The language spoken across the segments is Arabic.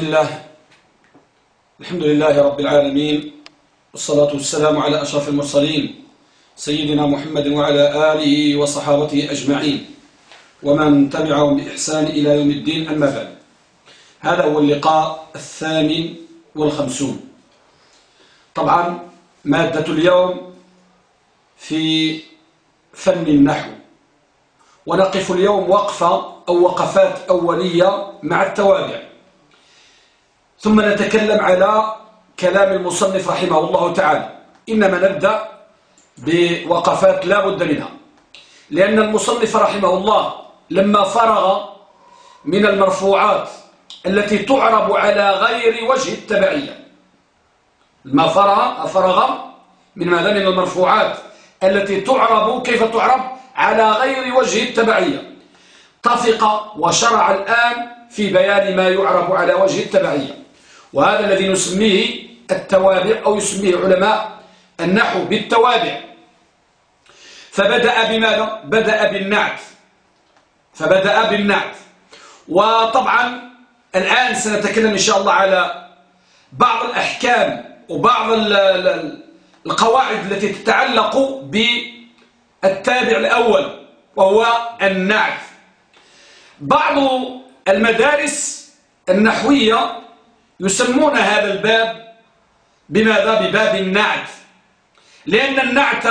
الله الحمد لله رب العالمين والصلاة والسلام على أشرف المرسلين سيدنا محمد وعلى آله وصحابته أجمعين ومن تبعهم بإحسان إلى يوم الدين أما بعد هذا هو اللقاء الثامن والخمسون طبعا مادة اليوم في فن النحو ونقف اليوم وقفة أو وقفات أولية مع التوابع ثم نتكلم على كلام المصنف رحمه الله تعالى. إنما نبدأ بوقفات لا بد منها. لأن المصنف رحمه الله لما فرغ من المرفوعات التي تعرب على غير وجه التبعية لما فرغ فرغ من ماذا من المرفوعات التي تعرب كيف تعرب؟ على غير وجه التبعية. طفق وشرع الآن في بيان ما يعرب على وجه التبعية. وهذا الذي نسميه التوابع أو يسميه علماء النحو بالتوابع. فبدأ بماذا؟ بدأ بالنعت. فبدأ بالنعت. وطبعا الآن سنتكلم إن شاء الله على بعض الأحكام وبعض القواعد التي تتعلق بالتابع الأول وهو النعت. بعض المدارس النحوية يسمون هذا الباب بماذا؟ بباب النعت. لأن النعت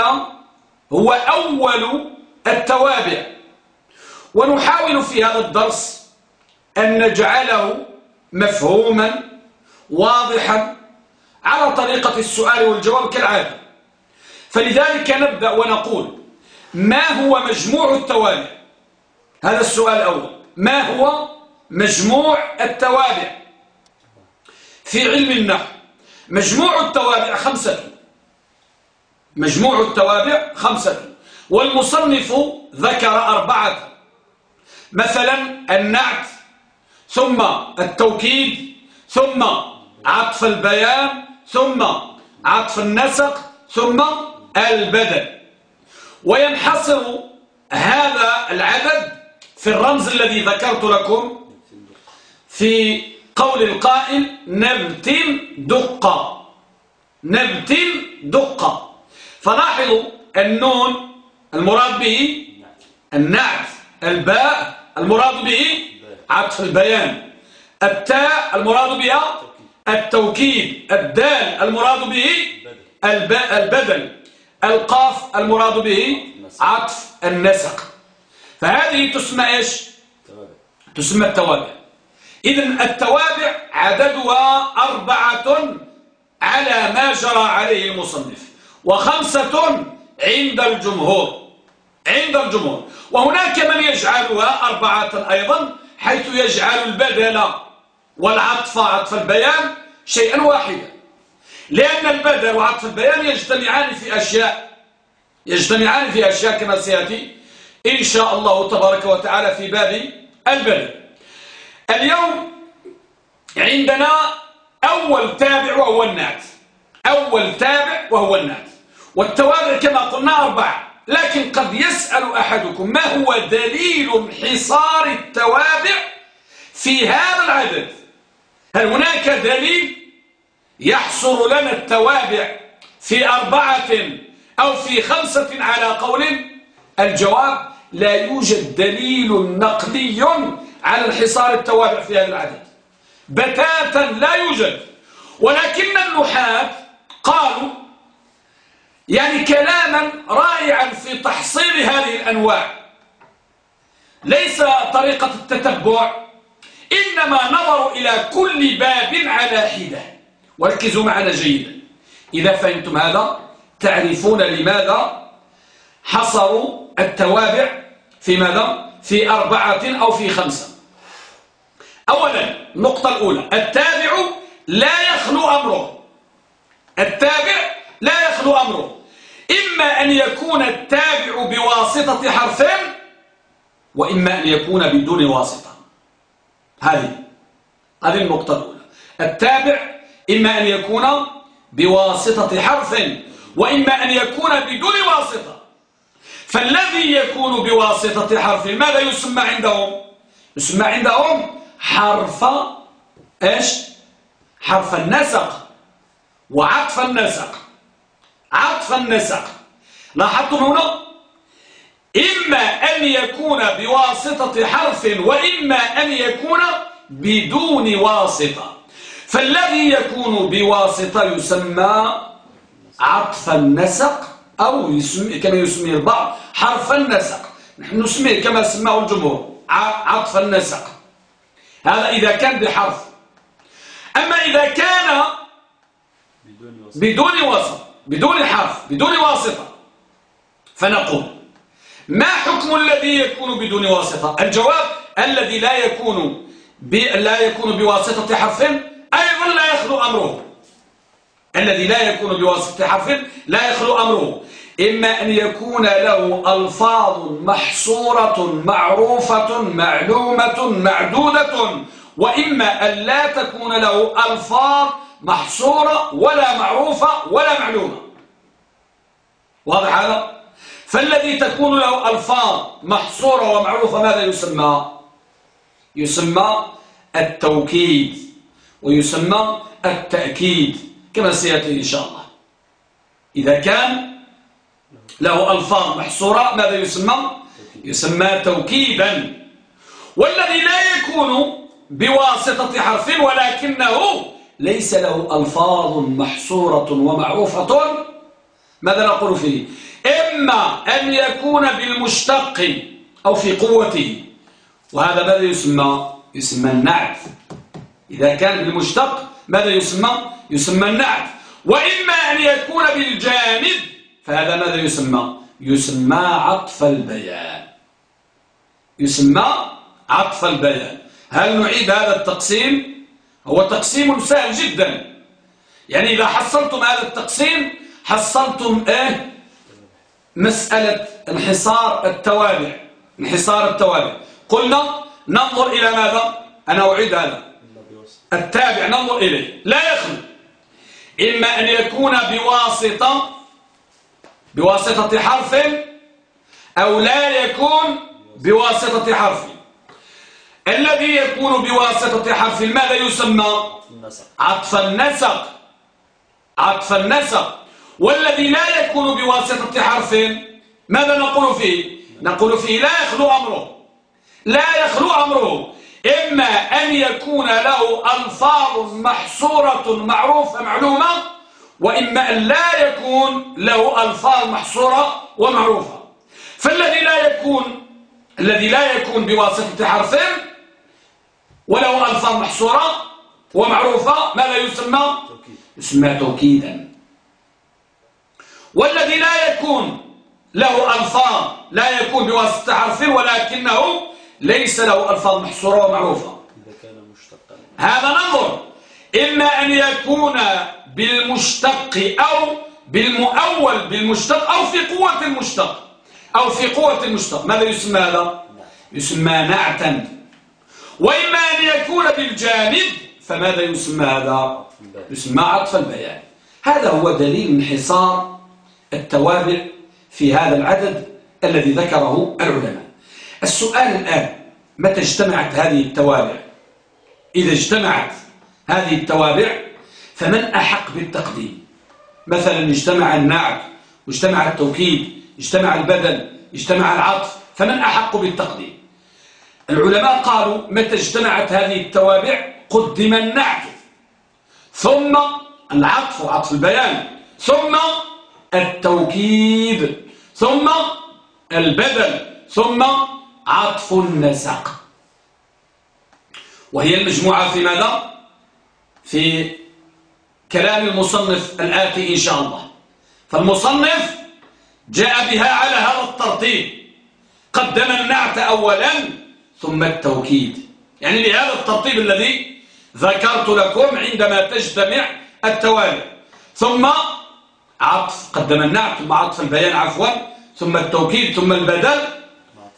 هو أول التوابع. ونحاول في هذا الدرس أن نجعله مفهوما واضحا على طريقة السؤال والجواب كالعادة. فلذلك نبدأ ونقول ما هو مجموع التوابع؟ هذا السؤال الأول. ما هو مجموع التوابع؟ في علم النحو. مجموع التوابع خمسة. مجموع التوابع خمسة. والمصنف ذكر أربعة. مثلا النعت ثم التوكيد ثم عطف البيان ثم عطف النسق ثم البدل وينحصر هذا العدد في الرمز الذي ذكرت لكم في قول القائل نبت دقة. نبت دقة. فلاحظوا النون المراد به النعت الباء المراد به عطف البيان. التاء المراد بها التوكيد. الدال المراد به البدل. القاف المراد به عطف النسق. فهذه تسمى إيش؟ تسمى التوابع إذا التوابع عددها أربعة على ما جرى عليه المصنف وخمسة عند الجمهور عند الجمهور. وهناك من يجعلها أربعة أيضا حيث يجعل البدل والعطف عطف البيان شيئا واحدا. لأن البدل وعطف البيان يجتمعان في أشياء يجتمعان في أشياء كما سيأتي إن شاء الله تبارك وتعالى في باب البدل. اليوم عندنا أول تابع وهو النات أول تابع وهو النات والتوابع كما قلنا أربعة. لكن قد يسأل أحدكم ما هو دليل انحصار التوابع في هذا العدد؟ هل هناك دليل يحصر لنا التوابع في أربعة أو في خمسة على قول؟ الجواب لا يوجد دليل نقلي على انحصار التوابع في هذا العدد بتاتا لا يوجد. ولكن النحاة قالوا يعني كلاما رائعا في تحصيل هذه الأنواع. ليس طريقة التتبع إنما نظروا إلى كل باب على حدة. وركزوا معنا جيدا. إذا فهمتم هذا تعرفون لماذا حصروا التوابع في ماذا؟ في أربعة أو في خمسة. أولا النقطة الأولى التابع لا يخلو أمره. التابع لا يخلو أمره. إما أن يكون التابع بواسطة حرفين وإما أن يكون بدون واسطة. هذه هذه النقطة الأولى. التابع إما أن يكون بواسطة حرف وإما أن يكون بدون واسطة. فالذي يكون بواسطة حرف ماذا يسمى عندهم؟ يسمى عندهم حرف إيش؟ حرف النسق. وعطف النسق. عطف النسق. لاحظتم هنا؟ إما أن يكون بواسطة حرف وإما أن يكون بدون واسطة. فالذي يكون بواسطة يسمى عطف النسق أو يسمي كما يسميه البعض حرف النسق. نحن نسميه كما سماه الجمهور عطف النسق. هذا إذا كان بحرف. أما إذا كان بدون وسط بدون حرف بدون واسطة فنقول ما حكم الذي يكون بدون واسطة؟ الجواب الذي لا يكون لا يكون بواسطة حرف أيضا لا يخلو أمره. الذي لا يكون بواسطة حرف لا يخلو أمره. إما أن يكون له ألفاظ محصورة معروفة معلومة معدودة وإما أن لا تكون له ألفاظ محصورة ولا معروفة ولا معلومة واضح هذا؟ فالذي تكون له ألفاظ محصورة ومعروفة ماذا يسمى؟ يسمى التوكيد ويسمى التأكيد كما سيأتي إن شاء الله إذا كان له ألفاظ محصورة ماذا يسمى؟ يسمى توكيدا والذي لا يكون بواسطة حرف ولكنه ليس له ألفاظ محصورة ومعروفة. ماذا نقول فيه؟ إما أن يكون بالمشتق أو في قوته. وهذا ماذا يسمى؟ يسمى النعت. إذا كان بالمشتق ماذا يسمى؟ يسمى النعت. وإما أن يكون بالجانب فهذا ماذا يسمى؟ يسمى عطف البيان. يسمى عطف البيان. هل نعيد هذا التقسيم؟ هو تقسيم سهل جدا. يعني إذا حصلتم هذا التقسيم حصلتم إيه؟ مسألة انحصار التوابع. انحصار التوابع. قلنا ننظر إلى ماذا؟ أنا أعيد هذا. التابع ننظر إليه. لا يخلو. إما أن يكون بواسطة بواسطة حرف أو لا يكون بواسطة حرف. الذي يكون بواسطة حرف ماذا يسمى؟ عطف النسق. عطف النسق. والذي لا يكون بواسطة حرف ماذا نقول فيه؟ نقول فيه لا يخلو أمره. لا يخلو أمره. إما أن يكون له ألفاظ محصورة معروفة معلومة وإما أن لا يكون له ألفاظ محصورة ومعروفة. فالذي لا يكون الذي لا يكون بواسطة حرف وله ألفاظ محصورة ومعروفة ماذا يسمى؟ يسمى توكيدا. والذي لا يكون له ألفاظ لا يكون بواسطة حرف ولكنه ليس له ألفاظ محصورة ومعروفة. هذا ننظر إما أن يكون بالمشتق أو بالمؤول بالمشتق أو في قوة المشتق. أو في قوة المشتق. ماذا يسمى هذا؟ يسمى نعتا وإما أن يكون بالجانب فماذا يسمى هذا؟ يسمى عطف البيان. هذا هو دليل انحصار التوابع في هذا العدد الذي ذكره العلماء. السؤال الآن متى اجتمعت هذه التوابع؟ إذا اجتمعت هذه التوابع فمن أحق بالتقديم؟ مثلا اجتمع النعت واجتمع التوكيد اجتمع البدل اجتمع العطف فمن أحق بالتقديم؟ العلماء قالوا متى اجتمعت هذه التوابع قدم النعت ثم العطف وعطف البيان ثم التوكيد ثم البدل ثم عطف النسق. وهي المجموعة في ماذا؟ في كلام المصنف الآتي إن شاء الله. فالمصنف جاء بها على هذا الترتيب. قدم النعت أولا ثم التوكيد. يعني لهذا الترتيب الذي ذكرت لكم عندما تجتمع التوالي. ثم عطف قدم النعت ثم عطف البيان عفوا ثم التوكيد ثم البدل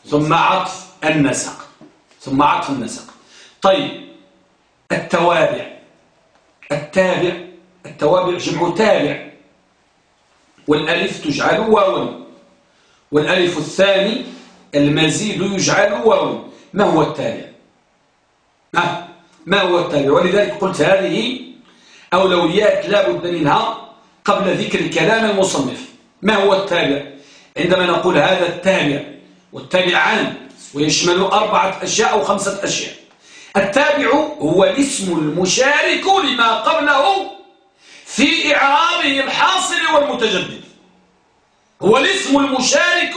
ثم عطف النسق. ثم عطف النسق. طيب التوابع. التابع. التوابع جمع تابع والألف تجعل واوا والألف الثاني المزيد يجعل واوا ما هو التابع؟ ما هو التابع؟ ولذلك قلت هذه أولويات لا بد منها قبل ذكر كلام المصنف. ما هو التابع؟ عندما نقول هذا التابع والتابعان ويشمل أربعة أشياء أو خمسة أشياء. التابع هو الاسم المشارك لما قبله في إعرابه الحاصل والمتجدد. هو الاسم المشارك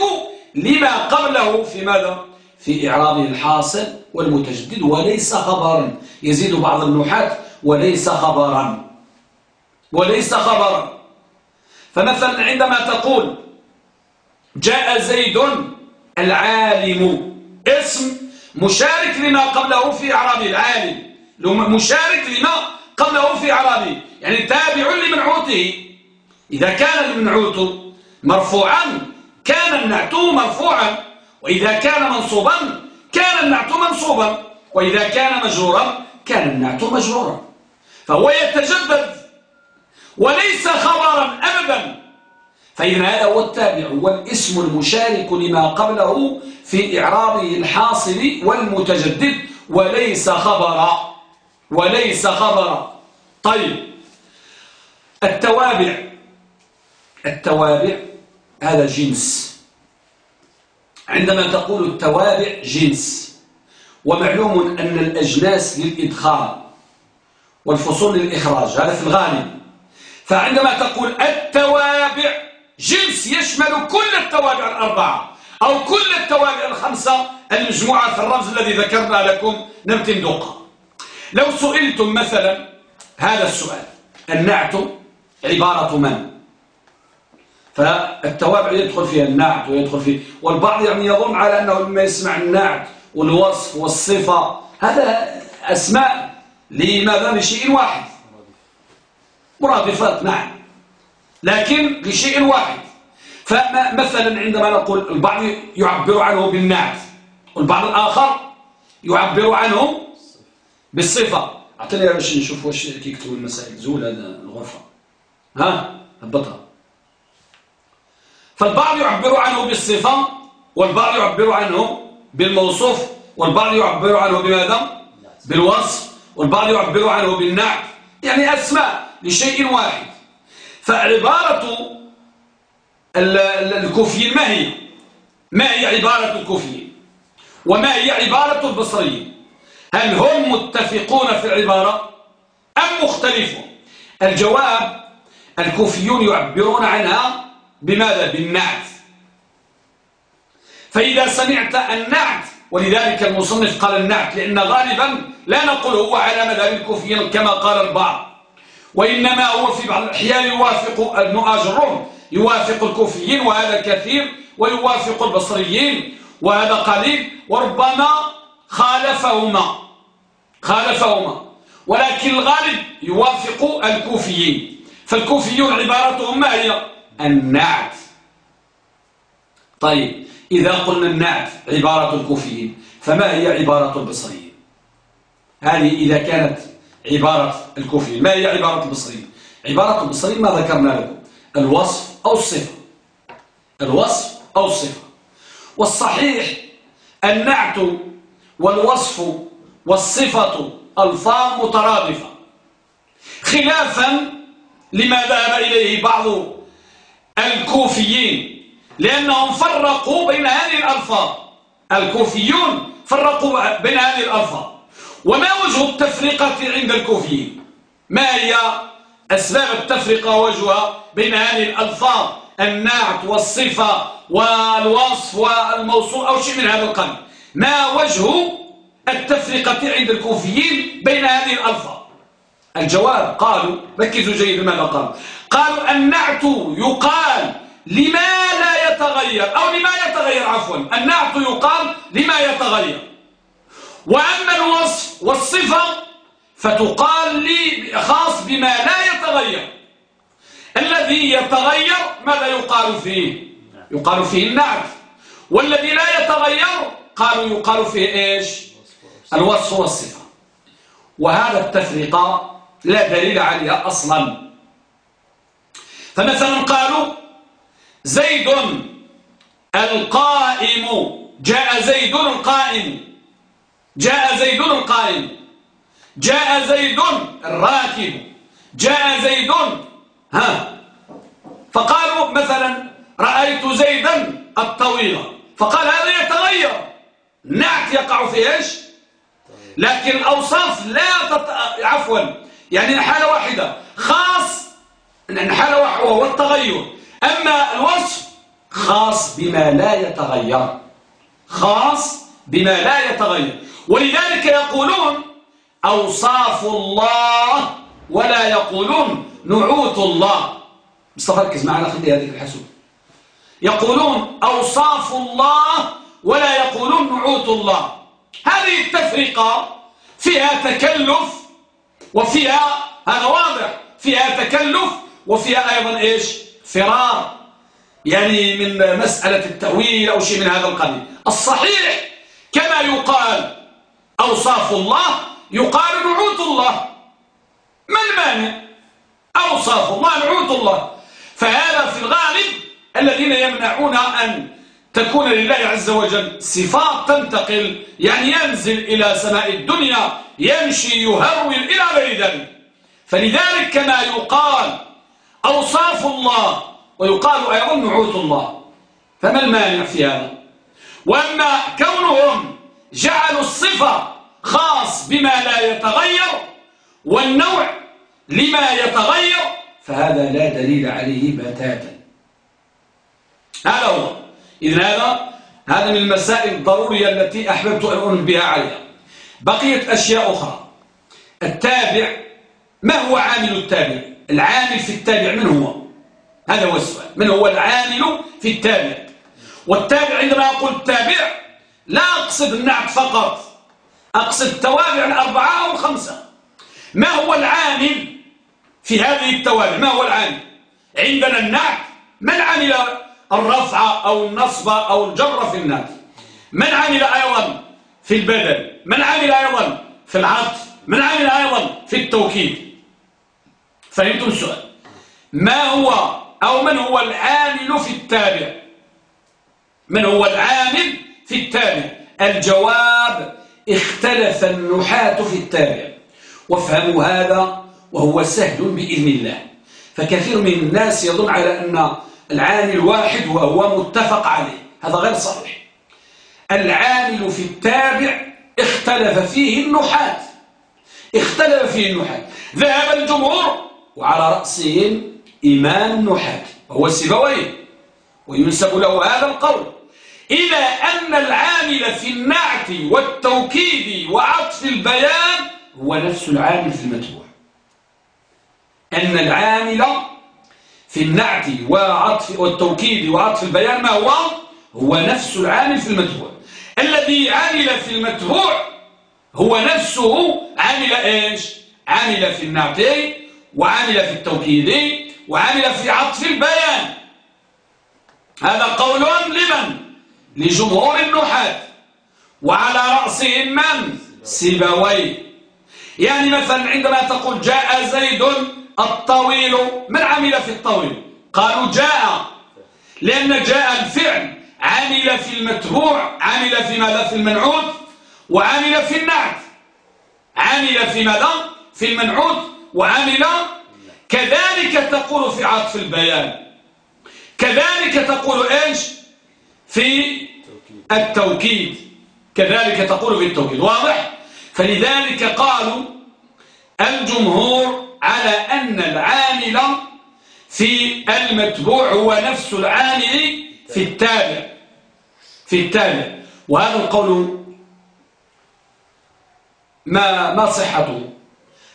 لما قبله في ماذا؟ في إعرابه الحاصل والمتجدد وليس خبرا. يزيد بعض النحاة وليس خبرا. وليس خبرا. فمثلا عندما تقول جاء زيد العالم اسم مشارك لما قبله في إعرابه العالم. مشارك لما قبله في إعرابه يعني تابع لمنعوته إذا كان المنعوت مرفوعا كان النعت مرفوعا. وإذا كان منصوبا كان النعت منصوبا. وإذا كان مجرورا كان النعت مجرورا. فهو يتجدد. وليس خبرا أبدا. فإذا هذا هو التابع هو الاسم المشارك لما قبله في إعرابه الحاصل والمتجدد. وليس خبرا. وليس خبرا طيب التوابع. التوابع هذا جنس. عندما تقول التوابع جنس ومعلوم أن الأجناس للإدخال والفصول للإخراج هذا في الغالب. فعندما تقول التوابع جنس يشمل كل التوابع الأربعة أو كل التوابع الخمسة المجموعة في الرمز الذي ذكرنا لكم نمتن دقة. لو سئلتم مثلا هذا السؤال النعت عبارة من؟ فالتوابع يدخل فيها النعت ويدخل فيه والبعض يعني يظن على أنه لما يسمع النعت والوصف والصفة هذا أسماء لماذا؟ لشيء واحد. مرادفات نعم. لكن لشيء واحد. فمثلا عندما نقول البعض يعبر عنه بالنعت والبعض الآخر يعبر عنه بالصفة. أعطيني باش نشوف واش كيكتبوا المسائل. زول هذا الغرفة. ها؟ هبطها. فالبعض يعبر عنه بالصفة والبعض يعبر عنه بالموصوف والبعض يعبر عنه بماذا؟ بالوصف. والبعض يعبر عنه بالنعت. يعني أسماء لشيء واحد. فعبارة الكوفيين ما هي؟ ما هي عبارة الكوفيين؟ وما هي عبارة البصريين؟ هل هم متفقون في العبارة أم مختلفون؟ الجواب الكوفيون يعبرون عنها بماذا؟ بالنعت. فإذا سمعت النعت ولذلك المصنف قال النعت لأن غالبا لا نقول هو على مذهب الكوفيين كما قال البعض. وإنما هو في بعض الأحيان يوافق ابن آجرهم يوافق الكوفيين وهذا كثير ويوافق البصريين وهذا قليل وربما خالفهما. خالفهما. ولكن الغالب يوافق الكوفيين. فالكوفيون عبارتهم ما هي؟ النعت. طيب إذا قلنا النعت عبارة الكوفيين فما هي عبارة البصريين؟ هذه إذا كانت عبارة الكوفيين. ما هي عبارة البصريين؟ عبارة البصريين ما ذكرنا لكم. الوصف أو الصفة. الوصف أو الصفة. والصحيح النعت والوصف والصفة ألفاظ مترادفة. خلافا لما ذهب إليه بعض الكوفيين لأنهم فرقوا بين هذه الألفاظ. الكوفيون فرقوا بين هذه الألفاظ. وما وجه التفرقة عند الكوفيين؟ ما هي أسباب التفرقة وجهها بين هذه الألفاظ؟ النعت والصفة والوصف والموصول أو شيء من هذا القبيل. ما وجه التفرقة عند الكوفيين بين هذه الألفاظ؟ الجواب قالوا ركزوا جيدا ماذا قالوا قالوا النعت يقال لما لا يتغير أو لما يتغير عفوا النعت يقال لما يتغير. وأما الوصف والصفة فتقال لي خاص بما لا يتغير. الذي يتغير ماذا يقال فيه؟ يقال فيه النعت. والذي لا يتغير قالوا يقال فيه إيش؟ الوصف والصفة. وهذا التفرقة لا دليل عليها أصلا. فمثلا قالوا زيد القائم جاء زيد القائم. جاء زيد القائم. جاء زيد الراكب. جاء زيد ها. فقالوا مثلا رأيت زيدا الطويلة فقال هذا يتغير. نعت يقع في إيش؟ لكن الأوصاف لا تط... عفوا. يعني حالة واحدة. خاص حالة واحدة وهو التغير. أما الوصف خاص بما لا يتغير. خاص بما لا يتغير. ولذلك يقولون أوصاف الله ولا يقولون نعوت الله. مصطفى ركز معنا خلي هذه الحسوب يقولون أوصاف الله ولا يقولون نعوت الله. هذه التفرقة فيها تكلف وفيها هذا واضح فيها تكلف وفيها أيضا إيش؟ فرار. يعني من مسألة التأويل أو شيء من هذا القبيل. الصحيح كما يقال أوصاف الله يقال نعوت الله. ما المانع؟ أوصاف الله نعوت الله. فهذا في الغالب الذين يمنعون أن تكون لله عز وجل صفات تنتقل يعني ينزل إلى سماء الدنيا يمشي يهرول إلى غير ذلك فلذلك كما يقال أوصاف الله ويقال أيضا نعوت الله. فما المانع في هذا؟ وأما كونهم جعلوا الصفة خاص بما لا يتغير والنوع لما يتغير فهذا لا دليل عليه بتاتا. هذا هو. إذن هذا هذا من المسائل الضرورية التي أحببت أن أنبه عليها. بقيت أشياء أخرى. التابع ما هو عامل التابع؟ العامل في التابع من هو؟ هذا هو السؤال. من هو العامل في التابع؟ والتابع عندما أقول التابع لا أقصد النعت فقط. أقصد التوابع الأربعة أو الخمسة ما هو العامل في هذه التوابع؟ ما هو العامل؟ عندنا النعت. من عمل الرفع أو النصب أو الجر في النعت من عمل أيضا في البدل من عمل أيضا في العطف من عمل أيضا في التوكيد؟ فهمتم السؤال؟ ما هو أو من هو العامل في التابع؟ من هو العامل في التابع؟ الجواب اختلف النحاة في التابع. وافهموا هذا وهو سهل بإذن الله. فكثير من الناس يظن على أن العامل واحد وهو متفق عليه. هذا غير صحيح. العامل في التابع اختلف فيه النحاة اختلف فيه النحاة ذهب الجمهور وعلى رأسهم إمام النحاة وهو السبوي وينسب له هذا القول. إلى أن العامل في النعت والتوكيد وعطف البيان هو نفس العامل في المتبوع أن العامل في النعت وعطف والتوكيد وعطف البيان ما هو؟ هو نفس العامل في المتبوع الذي عمل في المتبوع هو نفسه عمل إيش؟ عمل في النعت وعمل في التوكيد وعمل في عطف البيان. هذا قول لمن؟ لجمهور النحاة وعلى رأسهم من؟ سيبوي يعني مثلا عندما تقول جاء زيد الطويل من عمل في الطويل؟ قالوا جاء. لأن جاء الفعل. عمل في المتبوع عمل في ماذا؟ في المنعوت وعمل في النعت. عمل في ماذا؟ في المنعوت وعمل كذلك تقول في عطف البيان. كذلك تقول إيش؟ في التوكيد. كذلك تقول في التوكيد. واضح؟ فلذلك قالوا الجمهور على أن العامل في المتبوع هو نفس العامل في التابع في التابع. وهذا القول ما ما صحته؟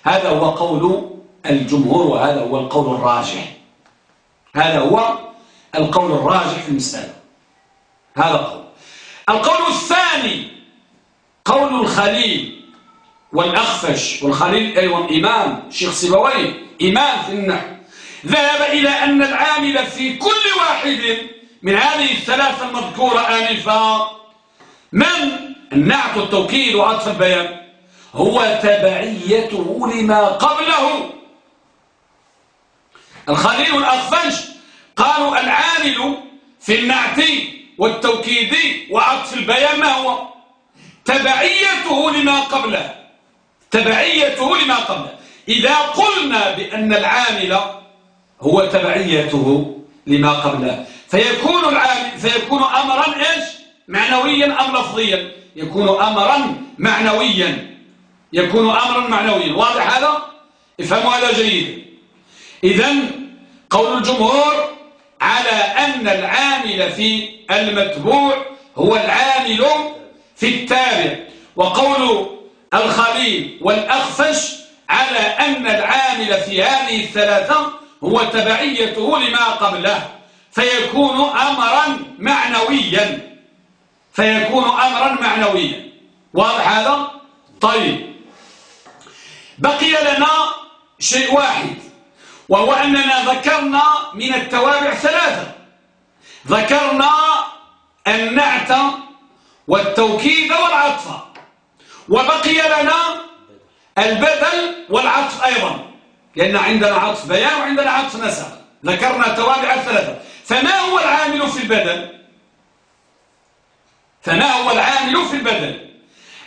هذا هو قول الجمهور وهذا هو القول الراجح. هذا هو القول الراجح في المسألة. هذا قول القول الثاني قول الخليل. والأخفش والخليل أيضا إمام شيخ سيبوي إمام في النحو. ذهب إلى أن العامل في كل واحد من هذه الثلاثة المذكورة آنفا. من؟ النعت والتوكيد وعطف البيان. هو تبعيته لما قبله. الخليل والأخفش قالوا العامل في النعت والتوكيد وعطف البيان ما هو؟ تبعيته لما قبله. تبعيته لما قبله إذا قلنا بأن العامل هو تبعيته لما قبله فيكون العامل فيكون أمرا إيش؟ معنويا أم لفظيا؟ يكون أمرا معنويا. يكون أمرا معنويا. واضح هذا؟ افهموا هذا جيدا إذا قول الجمهور على أن العامل في المتبوع هو العامل في التابع. وقول الخليل والأخفش على أن العامل في هذه الثلاثة هو تبعيته لما قبله فيكون أمرا معنويا. فيكون أمرا معنويا. واضح هذا؟ طيب. بقي لنا شيء واحد وهو أننا ذكرنا من التوابع ثلاثة. ذكرنا النعت والتوكيد والعطف. وبقي لنا البدل والعطف أيضا لأن عندنا عطف بيان وعندنا عطف نسق ذكرنا التوابع الثلاثة. فما هو العامل في البدل؟ فما هو العامل في البدل؟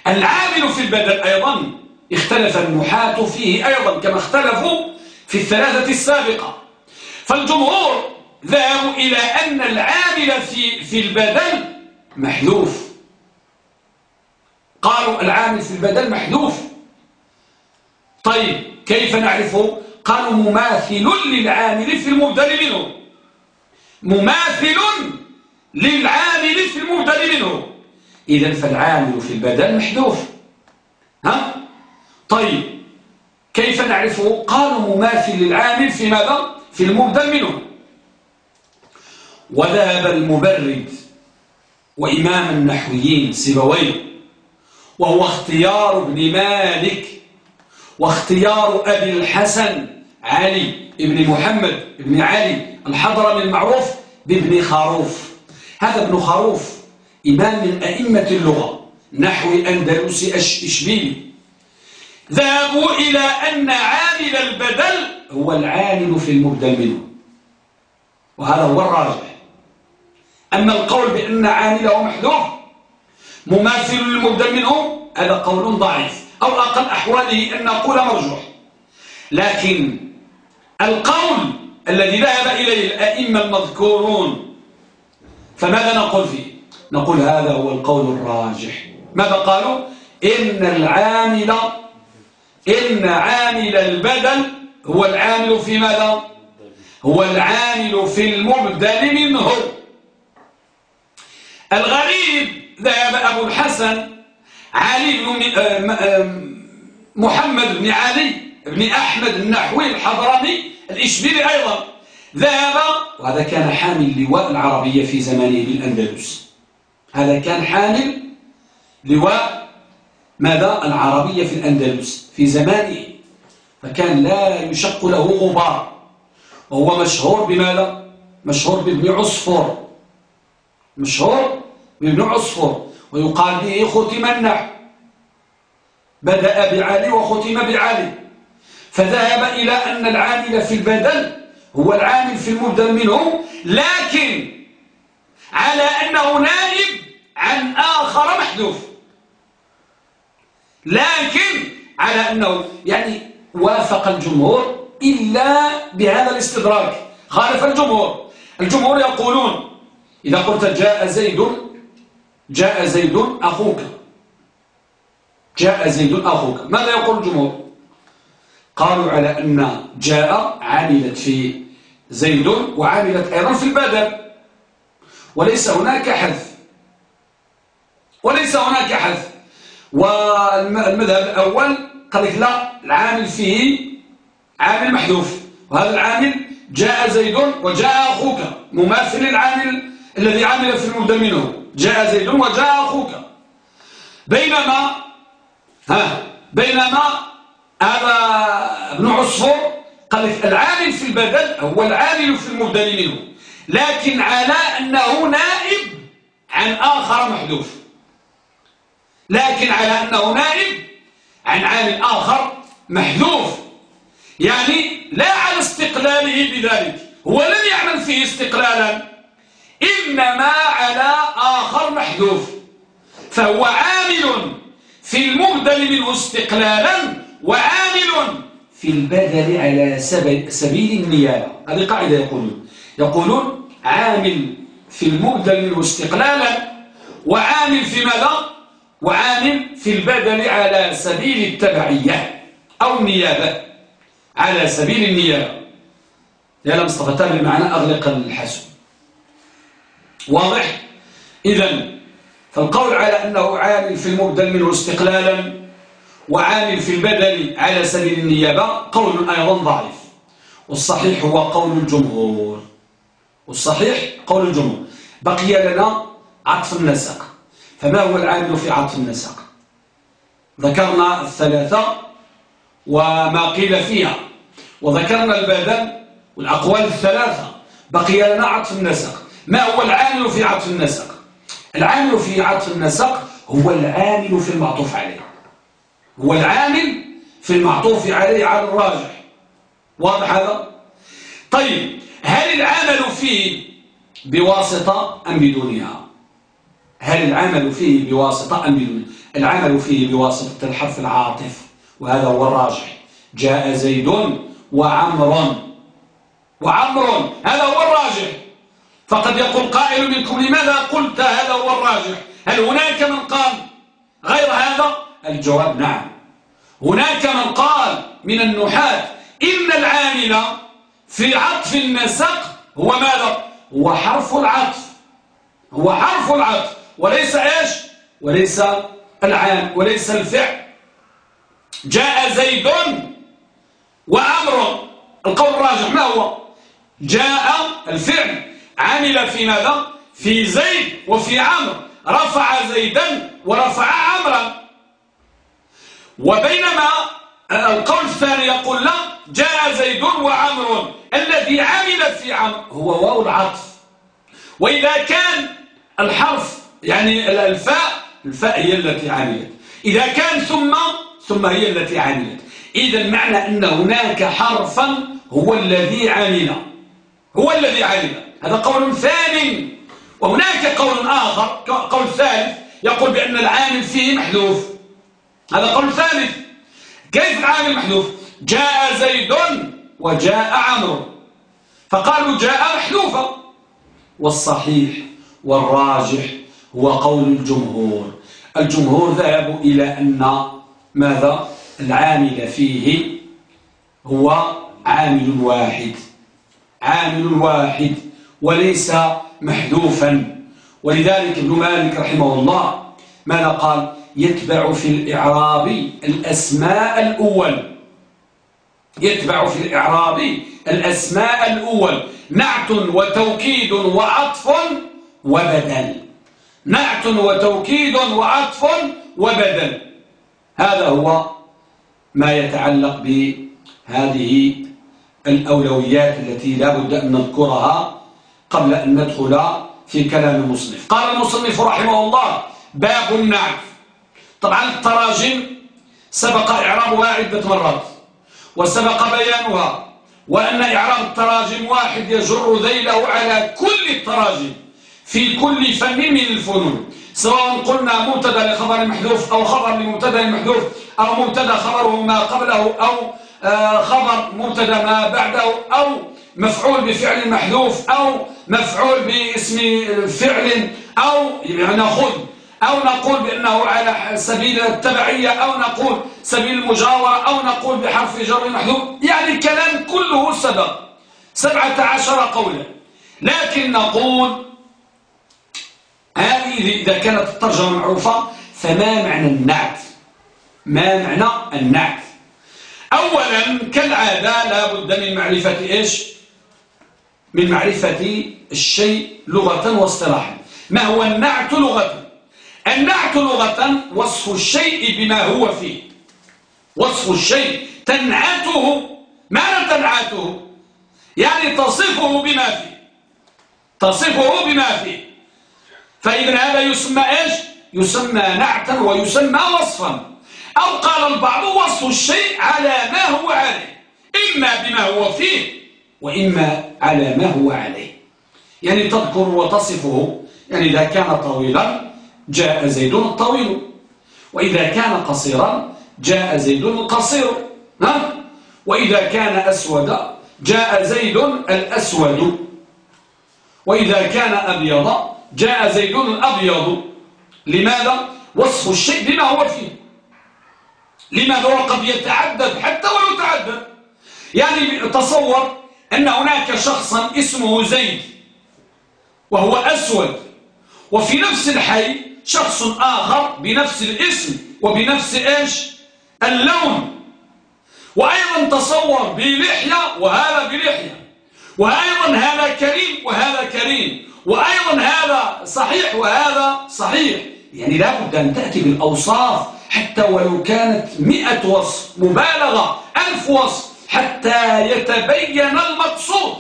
العامل في البدل أيضا اختلف النحاة فيه أيضا كما اختلفوا في الثلاثة السابقة. فالجمهور ذهبوا إلى أن العامل في, في البدل محذوف. قالوا العامل في البدل محذوف. طيب كيف نعرفه؟ قالوا مماثل للعامل في المبدل منه. مماثل للعامل في المبدل منه. إذا فالعامل في البدل محذوف. ها؟ طيب كيف نعرفه؟ قالوا مماثل للعامل في ماذا؟ في المبدل منه. وذهب المبرد وإمام النحويين سيبويه. وهو اختيار ابن مالك واختيار أبي الحسن علي ابن محمد ابن علي الحضرمي المعروف بابن خروف. هذا ابن خروف إمام من أئمة اللغة نحو أندلسي إشبيلي ذهبوا إلى أن عامل البدل هو العامل في المبدل منه. وهذا هو الراجح. أما القول بأن عامله محذوف مماثل للمبدل منه؟ هذا قول ضعيف. أو أقل أحواله أن نقول مرجوح. لكن القول الذي ذهب إليه الأئمة المذكورون فماذا نقول فيه؟ نقول هذا هو القول الراجح. ماذا قالوا؟ إن العامل إن عامل البدل هو العامل في ماذا؟ هو العامل في المبدل منه. الغريب ذهب أبو الحسن علي بن آه، آه، محمد بن علي بن أحمد النحوي الحضرمي الإشبيلي أيضا. ذهب وهذا كان حامل لواء العربية في زمانه بالأندلس. هذا كان حامل لواء ماذا؟ العربية في الأندلس في زمانه. فكان لا يشق له غبار. وهو مشهور بماذا؟ مشهور بابن عصفور. مشهور بابن عصفور. ويقال به ختم النحو. بدأ بعلي وختم بعلي. فذهب إلى أن العامل في البدل هو العامل في المبدل منه لكن على أنه نائب عن آخر محذوف. لكن على أنه يعني وافق الجمهور إلا بهذا الاستدراك. خالف الجمهور. الجمهور يقولون إذا قلت جاء زيد جاء زيد أخوك. جاء زيد أخوك. ماذا يقول الجمهور؟ قالوا على أن جاء عملت في زيد وعملت أيضا في البدل وليس هناك حذف. وليس هناك حذف. والمذهب الأول قال لك لا العامل فيه عامل محذوف. وهذا العامل جاء زيد وجاء أخوك. مماثل العامل الذي عمل في المبدل منه. جاء زيد وجاء أخوك. بينما ها بينما هذا ابن عصفور قال لك العامل في البدل هو العامل في المبدل منه لكن على أنه نائب عن آخر محذوف. لكن على أنه نائب عن عامل آخر محذوف. يعني لا على استقلاله بذلك هو لم يعمل فيه استقلالا. إنما على آخر محذوف. فهو عامل في المبدل منه استقلالا وعامل في البدل على سبيل النيابة. هذه قاعدة يقولون. يقولون عامل في المبدل منه استقلالا وعامل في ماذا؟ وعامل في البدل على سبيل التبعية أو النيابة. على سبيل النيابة. يا مصطفى تابع معنا أغلق الحسن واضح؟ إذا فالقول على أنه عامل في المبدل منه استقلالا وعامل في البدل على سبيل النيابة قول أيضا ضعيف والصحيح هو قول الجمهور والصحيح قول الجمهور. بقي لنا عطف النسق. فما هو العامل في عطف النسق؟ ذكرنا الثلاثة وما قيل فيها وذكرنا البدل والأقوال الثلاثة. بقي لنا عطف النسق. ما هو العامل في عطف النسق؟ العامل في عطف النسق هو العامل في المعطوف عليه. هو العامل في المعطوف عليه على الراجح. واضح هذا؟ طيب هل العمل فيه بواسطة أم بدونها؟ هل العمل فيه بواسطة أم بدونها؟ العمل فيه بواسطة الحرف العاطف وهذا هو الراجح. جاء زيد وعمر وعمر هذا هو الراجح. فقد يقول قائل منكم لماذا قلت هذا هو الراجح؟ هل هناك من قال غير هذا؟ الجواب نعم. هناك من قال من النحاة إن العامل في عطف النسق هو ماذا؟ هو حرف العطف هو حرف العطف وليس إيش؟ وليس العام وليس الفعل. جاء زيد وأمر القول الراجح ما هو؟ جاء الفعل. عمل في ماذا؟ في زيد وفي عمرو. رفع زيدا ورفع عمرا. وبينما القول الثاني يقول لا جاء زيد وعمر الذي عمل في عمرو هو واو العطف. وإذا كان الحرف يعني الفاء الفاء هي التي عملت. إذا كان ثم ثم هي التي عملت. إذا معنى أن هناك حرفا هو الذي عمل. هو الذي عمل. هذا قول ثاني. وهناك قول آخر قول ثالث يقول بأن العامل فيه محذوف. هذا قول ثالث. كيف العامل محذوف؟ جاء زيد وجاء عمرو. فقالوا جاء محذوفا. والصحيح والراجح هو قول الجمهور. الجمهور ذهبوا إلى أن ماذا؟ العامل فيه هو عامل واحد. عامل واحد. وليس محذوفا. ولذلك ابن مالك رحمه الله ماذا قال؟ يتبع في الإعراب الأسماء الأول. يتبع في الإعراب الأسماء الأول. نعت وتوكيد وعطف وبدل. نعت وتوكيد وعطف وبدل. هذا هو ما يتعلق بهذه الأولويات التي لا بد أن نذكرها قبل أن ندخل في كلام المصنف قال المصنف رحمه الله باب النعت طبعا التراجم سبق إعرابها عدة مرات وسبق بيانها وأن إعراب التراجم واحد يجر ذيله على كل التراجم في كل فن من الفنون سواء قلنا مبتدا لخبر محذوف أو خبر لمبتدا محذوف أو مبتدا خبره ما قبله أو آه، خبر مبتدا ما بعده أو مفعول بفعل محذوف أو مفعول باسم فعل أو يعني نأخذ أو نقول بأنه على سبيل التبعية أو نقول سبيل المجاورة أو نقول بحرف جر محذوف. يعني الكلام كله سبق. سبعة عشر قولا. لكن نقول هذه إذا كانت الترجمة معروفة فما معنى النعت؟ ما معنى النعت؟ أولا كالعادة لا بد من معرفة إيش؟ من معرفة الشيء لغة واصطلاحا ما هو النعت لغة؟ النعت لغة وصف الشيء بما هو فيه. وصف الشيء. تنعته؟ ماذا تنعته؟ يعني تصفه بما فيه. تصفه بما فيه. فإذا هذا يسمى إيش؟ يسمى نعتا ويسمى وصفا. أو قال البعض وصف الشيء على ما هو عليه. إما بما هو فيه. وإما على ما هو عليه. يعني تذكر وتصفه. يعني إذا كان طويلا جاء زيد طويل. وإذا كان قصيرا جاء زيد القصير ها؟ وإذا كان أسود جاء زيد الأسود. وإذا كان أبيض جاء زيد الأبيض. لماذا؟ وصف الشيء بما هو فيه. لماذا؟ وقد يتعدد حتى ولو تعدد يعني تصور أن هناك شخصا اسمه زيد وهو أسود. وفي نفس الحي شخص آخر بنفس الاسم وبنفس إيش؟ اللون. وأيضا تصور بلحية وهذا بلحية وأيضا هذا كريم وهذا كريم وأيضا هذا صحيح وهذا صحيح. يعني لابد أن تأتي بالأوصاف حتى ولو كانت مئة وصف مبالغة ألف وصف. حتى يتبين المقصود.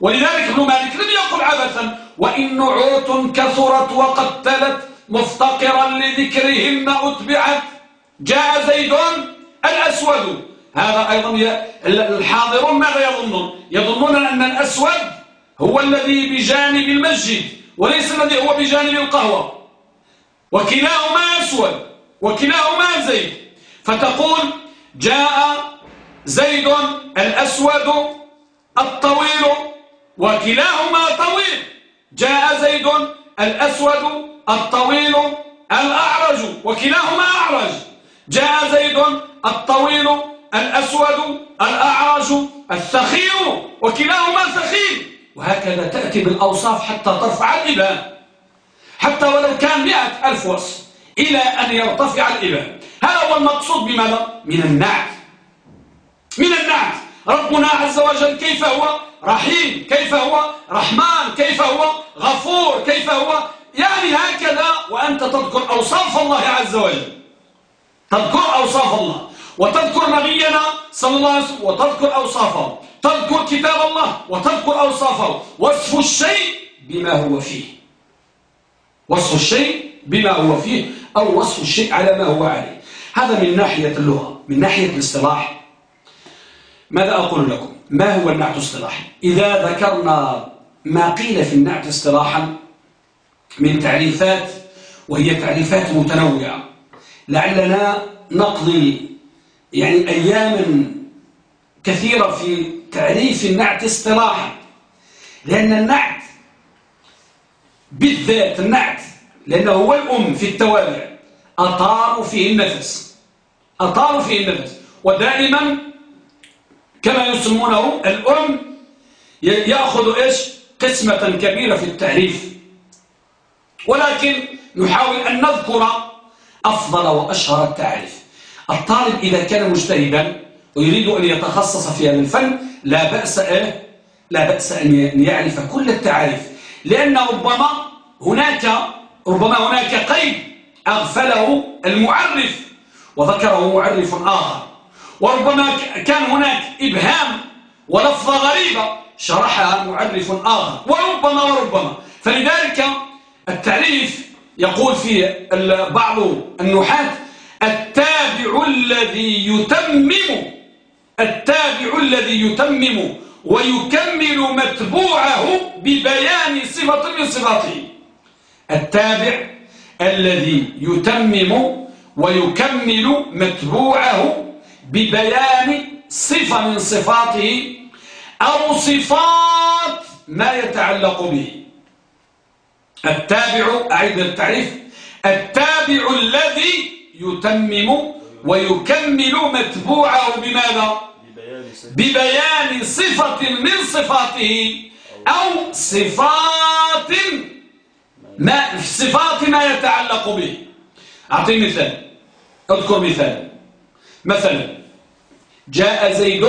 ولذلك ابن مالك لم يقل عبثا وإن نعوت كثرت وقد تلت مفتقرا لذكرهن أتبعت. جاء زيد الأسود. هذا أيضا الحاضرون ماذا يظنون؟ يظنون أن الأسود هو الذي بجانب المسجد وليس الذي هو بجانب القهوة. وكلاهما أسود وكلاهما زيد. فتقول جاء زيد الأسود الطويل وكلاهما طويل. جاء زيد الأسود الطويل الأعرج وكلاهما أعرج. جاء زيد الطويل الأسود الأعرج الثخير وكلاهما ثخير. وهكذا تأتي بالأوصاف حتى ترفع الإبان. حتى ولو كان مئة ألف وصف إلى أن يرتفع الإبان. هذا هو المقصود بماذا؟ من النعت. من النعت ربنا عز وجل كيف هو؟ رحيم. كيف هو؟ رحمن. كيف هو؟ غفور. كيف هو؟ يعني هكذا وأنت تذكر أوصاف الله عز وجل. تذكر أوصاف الله. وتذكر نبينا صلى الله عليه وسلم وتذكر أوصافه. تذكر كتاب الله وتذكر أوصافه. وصف الشيء بما هو فيه. وصف الشيء بما هو فيه. أو وصف الشيء على ما هو عليه. هذا من ناحية اللغة من ناحية الاصطلاح. ماذا أقول لكم؟ ما هو النعت اصطلاحا؟ إذا ذكرنا ما قيل في النعت اصطلاحا من تعريفات وهي تعريفات متنوعة لعلنا نقضي يعني أياما كثيرة في تعريف النعت اصطلاحا لأن النعت بالذات النعت لأنه هو الأم في التوابع أطار فيه النفس أطار فيه النفس ودائما كما يسمونه الأم يأخذ إيش؟ قسمة كبيرة في التعريف ولكن نحاول أن نذكر أفضل وأشهر التعريف الطالب إذا كان مجتهدا ويريد أن يتخصص في هذا الفن لا بأس إيه؟ لا بأس أن يعرف كل التعاريف لأن ربما هناك ربما هناك قيد أغفله المعرف وذكره معرف آخر. وربما كان هناك إبهام ولفظة غريبة شرحها معرف آخر. وربما وربما. فلذلك التعريف يقول في بعض النحاة التابع الذي يتمم التابع الذي يتمم ويكمل متبوعه ببيان صفة من صفاته. التابع الذي يتمم ويكمل متبوعه ببيان صفة من صفاته أو صفات ما يتعلق به. التابع أعيد التعريف التابع الذي يتمم ويكمل متبوعه بماذا؟ ببيان صفة من صفاته أو صفات ما صفات ما يتعلق به. أعطي مثال أذكر مثال. مثلا جاء زيد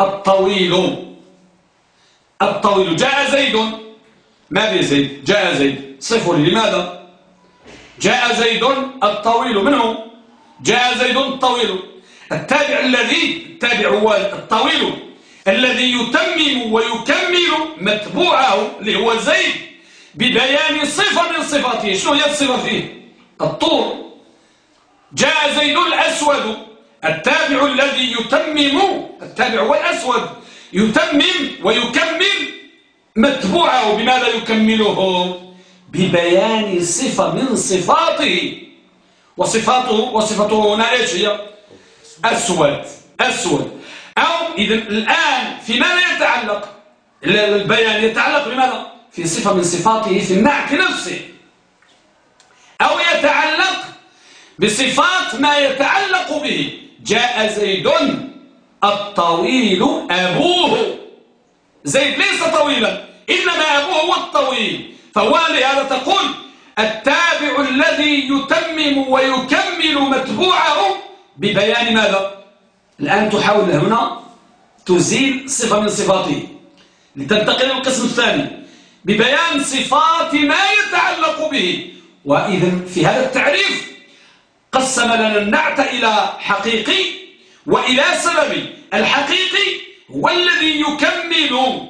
الطويل. الطويل. جاء زيد. ما زيد. جاء زيد. صفر. لماذا؟ جاء زيد الطويل. منه. جاء زيد الطويل. التابع الذي التابع هو الطويل. الذي يتمم ويكمل متبوعه اللي هو زيد ببيان صفة من صفاته. شنو هي الصفة فيه؟ الطول. جاء زيد الأسود. التابع الذي يتمم التابع هو الأسود يتمم ويكمل متبوعه بماذا يكمله؟ ببيان صفة من صفاته. وصفاته وصفته هنا إيش هي؟ أسود أسود. أو إذا الآن في ماذا يتعلق؟ البيان يتعلق بماذا؟ في صفة من صفاته في النعت نفسه. أو يتعلق بصفات ما يتعلق به. جاء زيد الطويل أبوه. زيد ليس طويلا إنما أبوه هو الطويل. فهو لهذا تقول التابع الذي يتمم ويكمل متبوعه ببيان ماذا؟ الآن تحاول هنا تزيل صفة من صفاته. لتنتقل للقسم الثاني. ببيان صفات ما يتعلق به. وإذا في هذا التعريف قسم لنا النعت إلى حقيقي وإلى سببي. الحقيقي هو الذي يكمل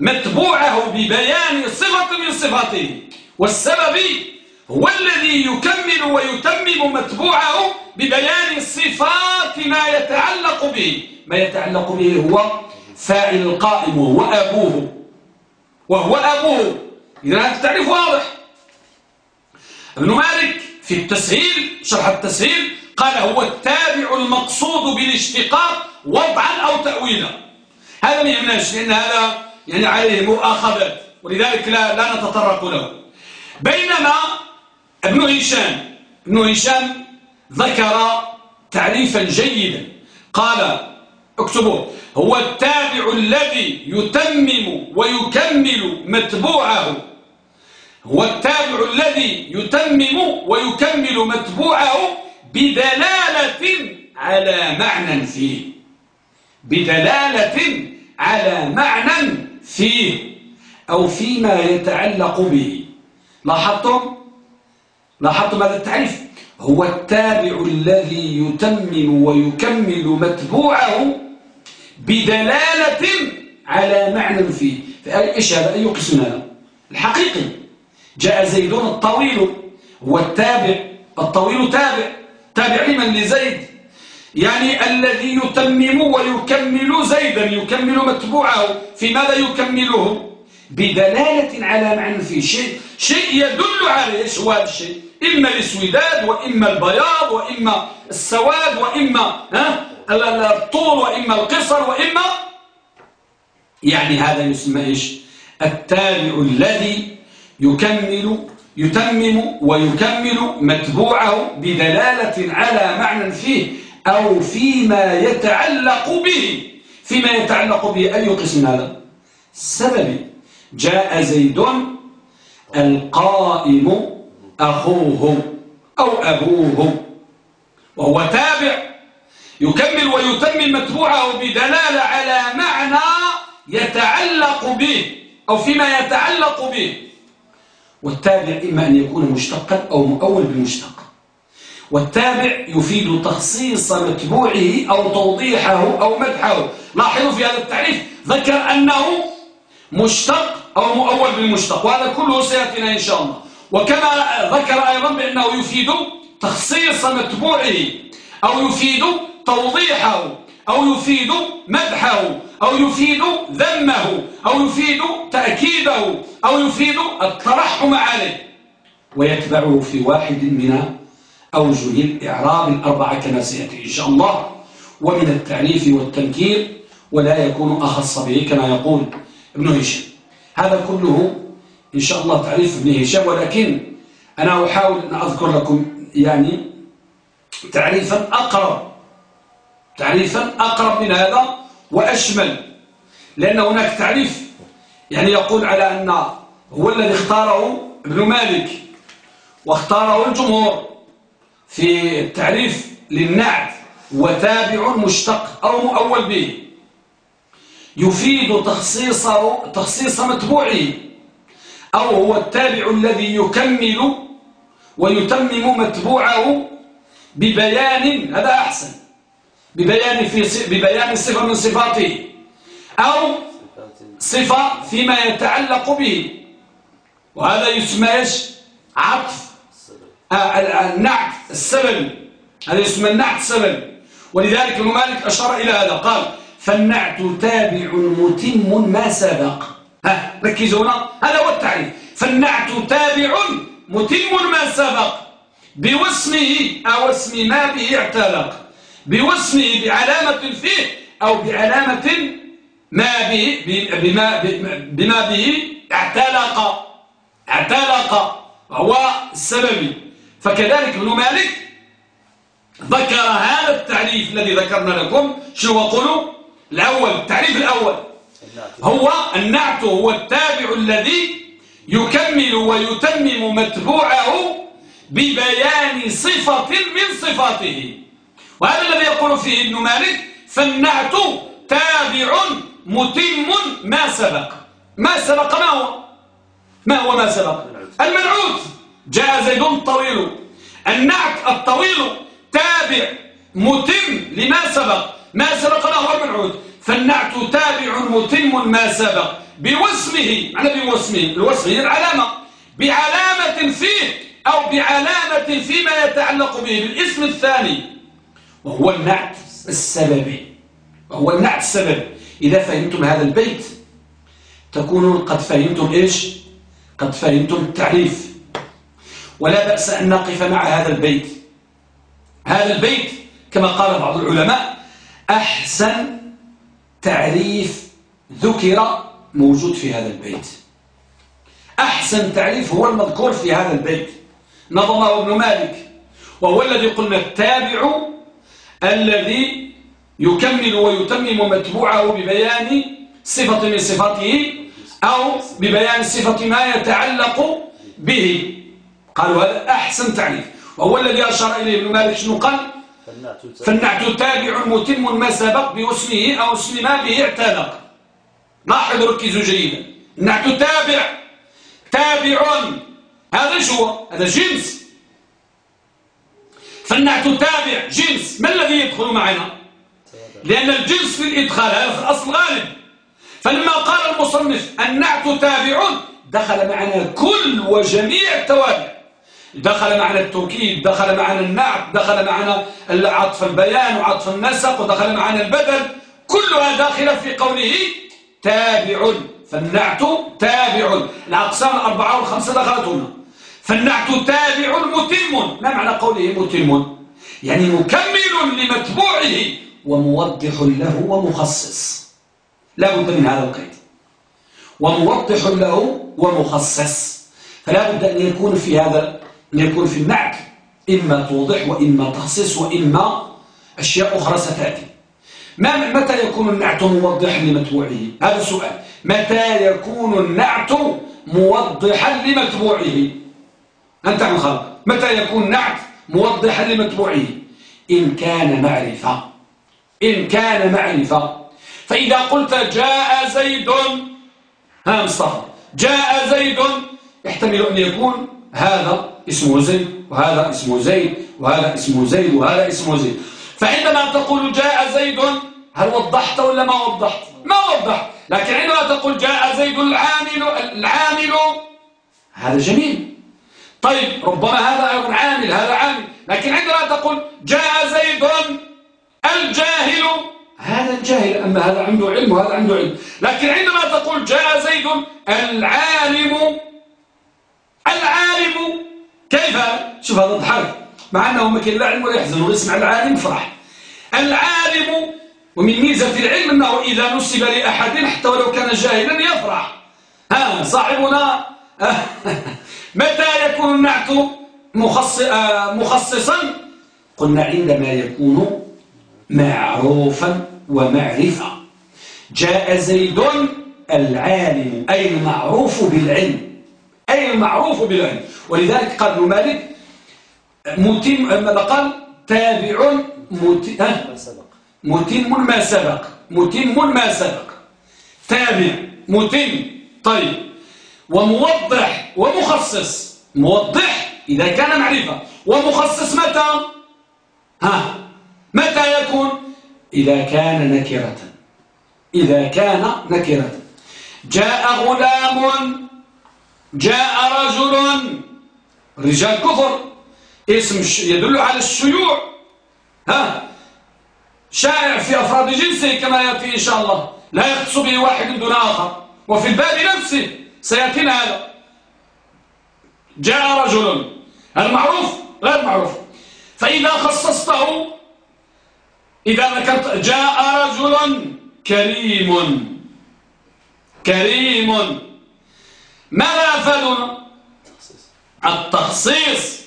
متبوعه ببيان صفة من صفاته والسببي هو الذي يكمل ويتمم متبوعه ببيان صفات ما يتعلق به. ما يتعلق به هو فاعل القائم وهو أبوه وهو أبوه. إذا هذا التعريف واضح. ابن مالك في التسهيل شرح التسهيل قال هو التابع المقصود بالاشتقاق وضعا أو تأويلا. هذا ما يهمناش لأن هذا يعني عليه مؤاخذات ولذلك لا, لا نتطرق له. بينما ابن هشام ابن هشام ذكر تعريفا جيدا. قال اكتبوا هو التابع الذي يتمم ويكمل متبوعه هو التابع الذي يتمم ويكمل متبوعه بدلالة على معنى فيه بدلالة على معنى فيه أو فيما يتعلق به. لاحظتم؟ لاحظتم هذا التعريف؟ هو التابع الذي يتمم ويكمل متبوعه بدلالة على معنى فيه إيش هذا أي قسم هذا؟ الحقيقي. جاء زيد الطويل هو التابع الطويل تابع تابع لمن؟ لزيد. يعني الذي يتمم ويكمل زيدا يكمل متبوعه. في ماذا يكمله؟ بدلالة على معنى فيه شيء. شيء يدل إيش؟ هو هذا الشيء. إما الاسوداد وإما البياض وإما السواد وإما ها؟ الطول وإما القصر وإما يعني هذا يسمى إيش؟ التابع الذي يكمل يتمم ويكمل متبوعه بدلالة على معنى فيه أو فيما يتعلق به. فيما يتعلق به أي قسم هذا؟ السبب جاء زيد القائم أخوه أو أبوه وهو تابع. يكمل ويتمم متبوعه بدلالة على معنى يتعلق به أو فيما يتعلق به. والتابع إما أن يكون مشتقا أو مؤول بمشتق والتابع يفيد تخصيص متبوعه أو توضيحه أو مدحه. لاحظوا في هذا التعريف ذكر أنه مشتق أو مؤول بالمشتق وهذا كله سيأتينا إن شاء الله. وكما ذكر أيضا بأنه يفيد تخصيص متبوعه أو يفيد توضيحه. أو يفيد مدحه أو يفيد ذمه أو يفيد تأكيده أو يفيد الترحم عليه. ويتبعه في واحد من أوجه الإعراب الأربعة كما سيأتي إن شاء الله. ومن التعريف والتنكير ولا يكون أخص به كما يقول ابن هشام. هذا كله إن شاء الله تعريف ابن هشام. ولكن أنا أحاول أن أذكر لكم يعني تعريفا أقرب تعريفا أقرب من هذا وأشمل لأن هناك تعريف يعني يقول على أن هو الذي اختاره ابن مالك واختاره الجمهور في التعريف للنعت وتابع مشتق أو مؤول به. يفيد تخصيص تخصيص متبوعه أو هو التابع الذي يكمل ويتمم متبوعه ببيان هذا أحسن. ببيان في ببيان صفة من صفاته. أو صفة فيما يتعلق به. وهذا يسمى إيش؟ عطف. آه النعت السبب. هذا يسمى النعت السبب ولذلك ابن مالك أشار إلى هذا. قال فالنعت تابع متم ما سبق. ها ركزوا هنا. هذا هو التعريف. فالنعت تابع متم ما سبق. بوسمه أو اسم ما به اعتلق. بوسمه بعلامة فيه أو بعلامة ما به بما, بما به اعتلق. اعتلق. وهو السببي فكذلك ابن مالك ذكر هذا التعريف الذي ذكرنا لكم. شنو قلوا الأول التعريف الأول. هو النعت هو التابع الذي يكمل ويتمم متبوعه ببيان صفة من صفاته. وهذا الذي يقول فيه ابن مالك فالنعت تابع متم ما سبق. ما سبق ما هو؟ ما هو ما سبق؟ المنعوت. جاء زيد طويل النعت الطويل تابع متم لما سبق. ما سبق له المنعوت؟ فالنعت تابع متم ما سبق. بوسمه معنى بوسمه الوسم هي العلامة. بعلامة فيه أو بعلامة فيما يتعلق به بالاسم الثاني. وهو النعت السببي. وهو النعت السببي. إذا فهمتم هذا البيت تكونوا قد فهمتم إيش؟ قد فهمتم التعريف. ولا بأس أن نقف مع هذا البيت. هذا البيت كما قال بعض العلماء أحسن تعريف ذكر موجود في هذا البيت. أحسن تعريف هو المذكور في هذا البيت. نظمه ابن مالك وهو الذي قلنا التابع الذي يكمل ويتمم متبوعه ببيان صفة من صفاته أو ببيان صفة ما يتعلق به. قالوا هذا أحسن تعريف. وهو الذي أشار إليه ابن مالك شنو قال؟ فالنعت تابع متم ما سبق باسمه أو اسم ما به اعتنق لاحظ ركزوا جيدا. النعت تابع. تابع. هذا شو هذا جنس. فالنعت تابع جنس. ما الذي يدخل معنا؟ لأن الجنس في الإدخال هذا في الأصل غالب. فلما قال المصنف النعت تابع دخل معنا كل وجميع التوابع. دخل معنا التوكيد دخل معنا النعت دخل معنا عطف البيان وعطف النسق ودخل معنا البدل. كلها داخلة في قوله تابع. فالنعت تابع. الأقسام الأربعة والخمسة دخلت هنا. فالنعت تابع متم. ما معنى قوله متم؟ يعني مكمل لمتبوعه وموضح له ومخصص. لا بد من هذا القيد. وموضح له ومخصص. فلا بد أن يكون في هذا أن يكون في النعت إما توضح وإما تخصيص وإما أشياء أخرى ستأتي. ما متى يكون النعت موضحا لمتبوعه؟ هذا السؤال متى يكون النعت موضحا لمتبوعه؟ أنت عن خلق. متى يكون نعت موضحا لمتبوعه إن كان معرفة. إن كان معرفة. فإذا قلت جاء زيد ها مصطفى جاء زيد يحتمل أن يكون هذا اسمه زيد وهذا اسمه زيد وهذا اسمه زيد وهذا اسمه زيد. فعندما تقول جاء زيد هل وضحت ولا ما وضحت؟ ما وضحت. لكن عندما تقول جاء زيد العامل العامل هذا جميل. طيب ربما هذا أيضا عامل هذا عامل. لكن عندما تقول جاء زيد الجاهل هذا الجاهل أما هذا عنده علم وهذا عنده علم. لكن عندما تقول جاء زيد العالم العالم كيف؟ شوف هذا الضحك. مع أنه ما كان لا علم ولا يحزن ويسمع العالم فرح. العالم ومن ميزة العلم أنه إذا نسب لأحد حتى ولو كان جاهلا يفرح. ها صاحبنا. متى يكون النعت آه، مخصصا؟ قلنا عندما يكون معروفا ومعرفة. جاء زيد العالم أي المعروف بالعلم. أي المعروف بالعلم. ولذلك قال ابن مالك متم قال؟ تابع متم ما سبق. متم ما سبق. تابع. متم. طيب. وموضح ومخصص. موضح. إذا كان معرفة. ومخصص متى؟ ها؟ متى يكون؟ إذا كان نكرة. إذا كان نكرة. جاء غلام. جاء رجل. رجال كفر. اسم يدل على الشيوع. ها؟ شائع في أفراد جنسه كما يأتي إن شاء الله. لا يختص به واحد دون آخر. وفي الباب نفسه. سيأتينا هذا. جاء رجل المعروف غير معروف. فإذا خصصته إذا ذكرت جاء رجل كريم. كريم. ماذا أفادنا التخصيص.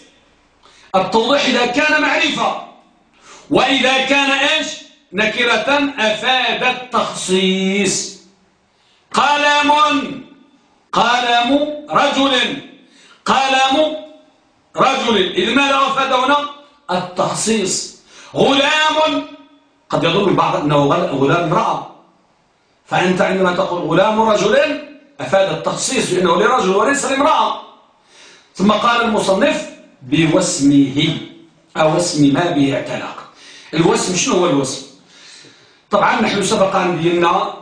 التوضيح إذا كان معرفة. وإذا كان إيش؟ نكرة أفاد التخصيص. قلم قلم رجل. قلم رجل. إذ ماذا أفاد التخصيص. غلام. قد يظن البعض أنه غلام امرأة فأنت عندما تقول غلام رجل أفاد التخصيص لأنه لرجل وليس لامرأة. ثم قال المصنف بوسمه أو اسم ما به اعتلاق الوسم شنو هو الوسم؟ طبعا نحن سبق أن بينا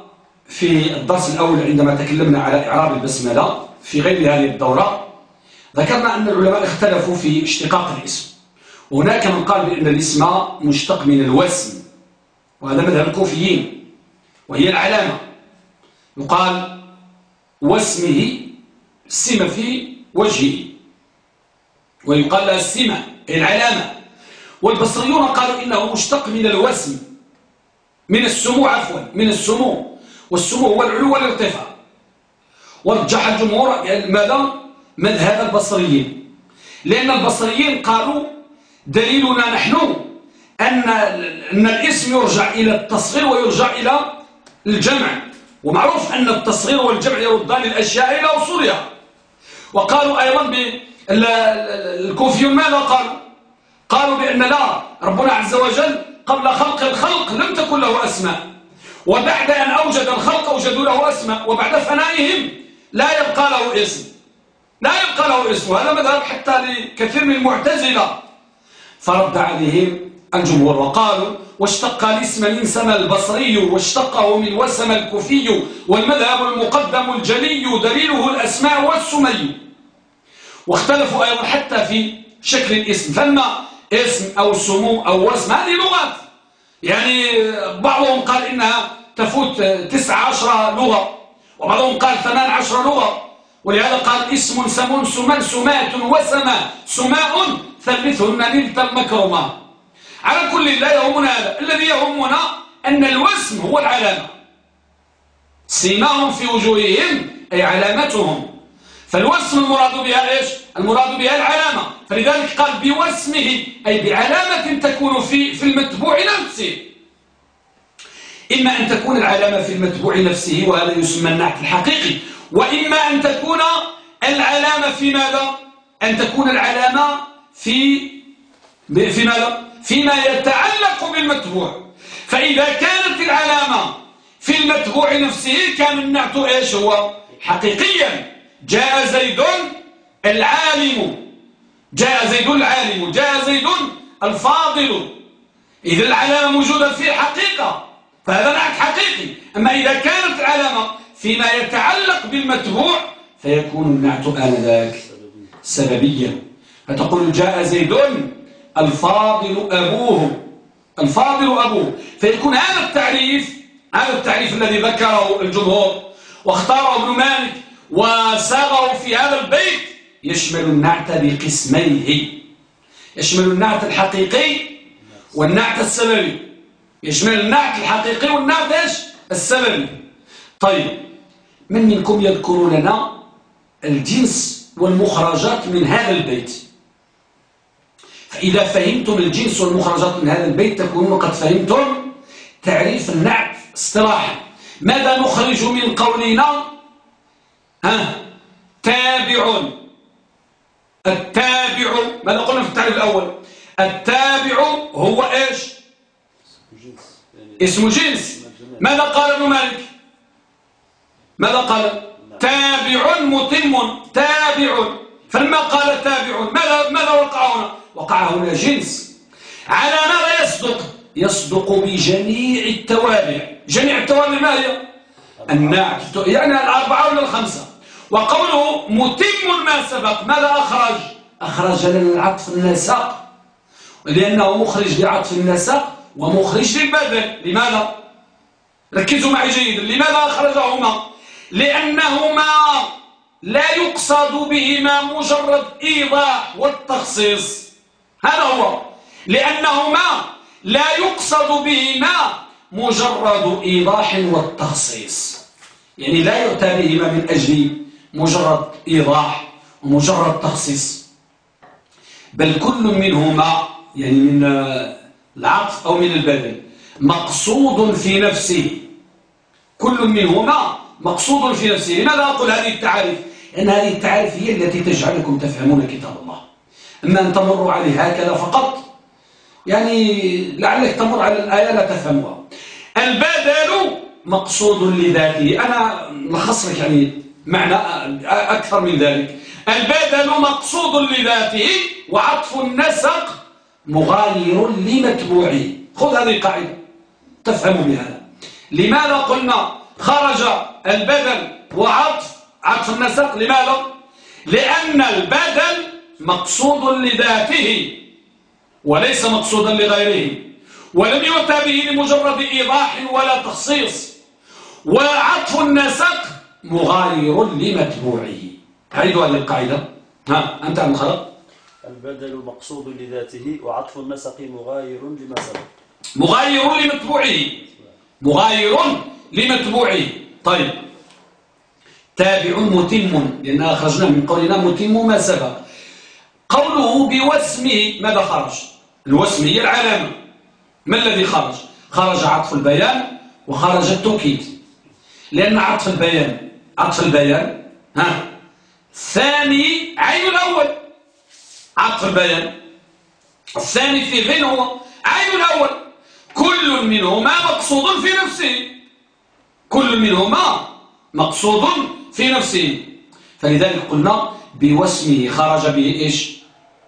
في الدرس الأول عندما تكلمنا على إعراب البسملة في غير هذه الدورة ذكرنا أن العلماء اختلفوا في اشتقاق الاسم. وهناك من قال بأن الاسم مشتق من الوسم وهذا مذهب الكوفيين وهي العلامة. يقال واسمه السمة في وجهه ويقال لها السمة العلامة. والبصريون قالوا إنه مشتق من الوسم من السمو عفوا من السمو. والسمو هو العلو والارتفاع. ورجح الجمهور ماذا؟ مذهب البصريين. لأن البصريين قالوا دليلنا نحن أن, أن الاسم يرجع إلى التصغير ويرجع إلى الجمع. ومعروف أن التصغير والجمع يردان الأشياء إلى أصولها. وقالوا أيضا الكوفيون ماذا قالوا؟ قالوا بأن لا ربنا عز وجل قبل خلق الخلق لم تكن له أسماء. وبعد أن أوجد الخلق أوجدوا له أسماء وبعد فنائهم لا يبقى له اسم. لا يبقى له اسم وهذا مذهب حتى لكثير من المعتزلة. فرد عليهم الجمهور وقالوا واشتق الاسم سما البصري واشتقه من وسم الكوفي والمذهب المقدم الجلي دليله الأسماء والسمي. واختلفوا أيضا حتى في شكل الاسم فما اسم أو سمو أو وسم هذه لغات. يعني بعضهم قال إنها تفوت تسع عشر لغة وبعضهم قال ثمان عشر لغة ولهذا قال اسم سم سما سمات وسما سماء ثلثهن نلت المكرمة على كل لا يهمنا هذا الذي يهمنا أن الوسم هو العلامة. سيماهم في وجوههم أي علامتهم. فالوسم المراد بها إيش؟ المراد بها العلامة. فلذلك قال بوسمه أي بعلامة تكون في في المتبوع نفسه. إما أن تكون العلامة في المتبوع نفسه وهذا يسمى النعت الحقيقي. وإما أن تكون العلامة في ماذا؟ أن تكون العلامة في في ماذا؟ فيما يتعلق بالمتبوع. فإذا كانت العلامة في المتبوع نفسه كان النعت إيش هو؟ حقيقيا. جاء زيد العالم جاء زيد العالم جاء زيد الفاضل. إذا العلامة موجودة في حقيقة فهذا نعت حقيقي. أما إذا كانت العلامة فيما يتعلق بالمتبوع فيكون النعت آنذاك سببيا. فتقول جاء زيد الفاضل أبوه الفاضل أبوه. فيكون هذا التعريف هذا التعريف الذي ذكره الجمهور واختاره ابن مالك وساغه في هذا البيت. يشمل النعت بقسميه. يشمل النعت الحقيقي والنعت السببي. يشمل النعت الحقيقي والنعت إيش؟ السببي. طيب من منكم يذكر لنا الجنس والمخرجات من هذا البيت؟ فإذا فهمتم الجنس والمخرجات من هذا البيت تكونوا قد فهمتم تعريف النعت اصطلاحا. ماذا نخرج من قولنا؟ ها؟ تابع التابع ماذا قلنا في التعريف الأول. التابع هو إيش؟ اسم جنس. ماذا قال ابن مالك؟ ماذا قال؟ تابع متم. تابع. فلما قال تابع ماذا ماذا وقع هنا؟ وقع هنا جنس. على ماذا يصدق؟ يصدق بجميع التوابع. جميع التوابع ما هي؟ النعت. يعني الأربعة ولا الخمسة؟ وقوله متم ما سبق ماذا أخرج؟ أخرج لنا العطف النسق لأنه مخرج لعطف النسق ومخرج للبدل لماذا؟ ركزوا معي جيدا لماذا أخرجهما؟ لأنهما لا يقصد بهما مجرد إيضاح والتخصيص. هذا هو. لأنهما لا يقصد بهما مجرد إيضاح والتخصيص. يعني لا يؤتى بهما من أجل مجرد إيضاح ومجرد تخصيص. بل كل منهما يعني من العطف أو من البدل مقصود في نفسه. كل منهما مقصود في نفسه. لماذا أقول هذه التعاريف لأن هذه التعاريف هي التي تجعلكم تفهمون كتاب الله. أما أن تمروا عليه هكذا فقط يعني لعلك تمر على الآية لا تفهمها. البدل مقصود لذاته. أنا لخص لك يعني معنى أكثر من ذلك. البدل مقصود لذاته وعطف النسق مغاير لمتبوعه. خذ هذه القاعدة. تفهم بهذا. لماذا قلنا خرج البدل وعطف عطف النسق؟ لماذا؟ لأن البدل مقصود لذاته وليس مقصودا لغيره ولم يؤتى به لمجرد إيضاح ولا تخصيص. وعطف النسق مغاير لمتبوعه. عيد هذه القاعدة؟ ها أنت عن الخلق البدل مقصود لذاته وعطف النسق مغاير لما سبق مغاير لمتبوعه. مغاير لمتبوعه. طيب. تابع متم. لأن أخرجنا من قولنا متم ما سبق. قوله بوسمه ماذا خرج؟ الوسم هي العلامة. ما الذي خرج؟ خرج عطف البيان وخرج التوكيد. لأن عطف البيان عطف البيان ها؟ ثاني عين الأول. عطف البيان الثاني في فين هو؟ عين الأول. كل منهما مقصود في نفسه. كل منهما مقصود في نفسه. فلذلك قلنا بوسمه خرج به إيش؟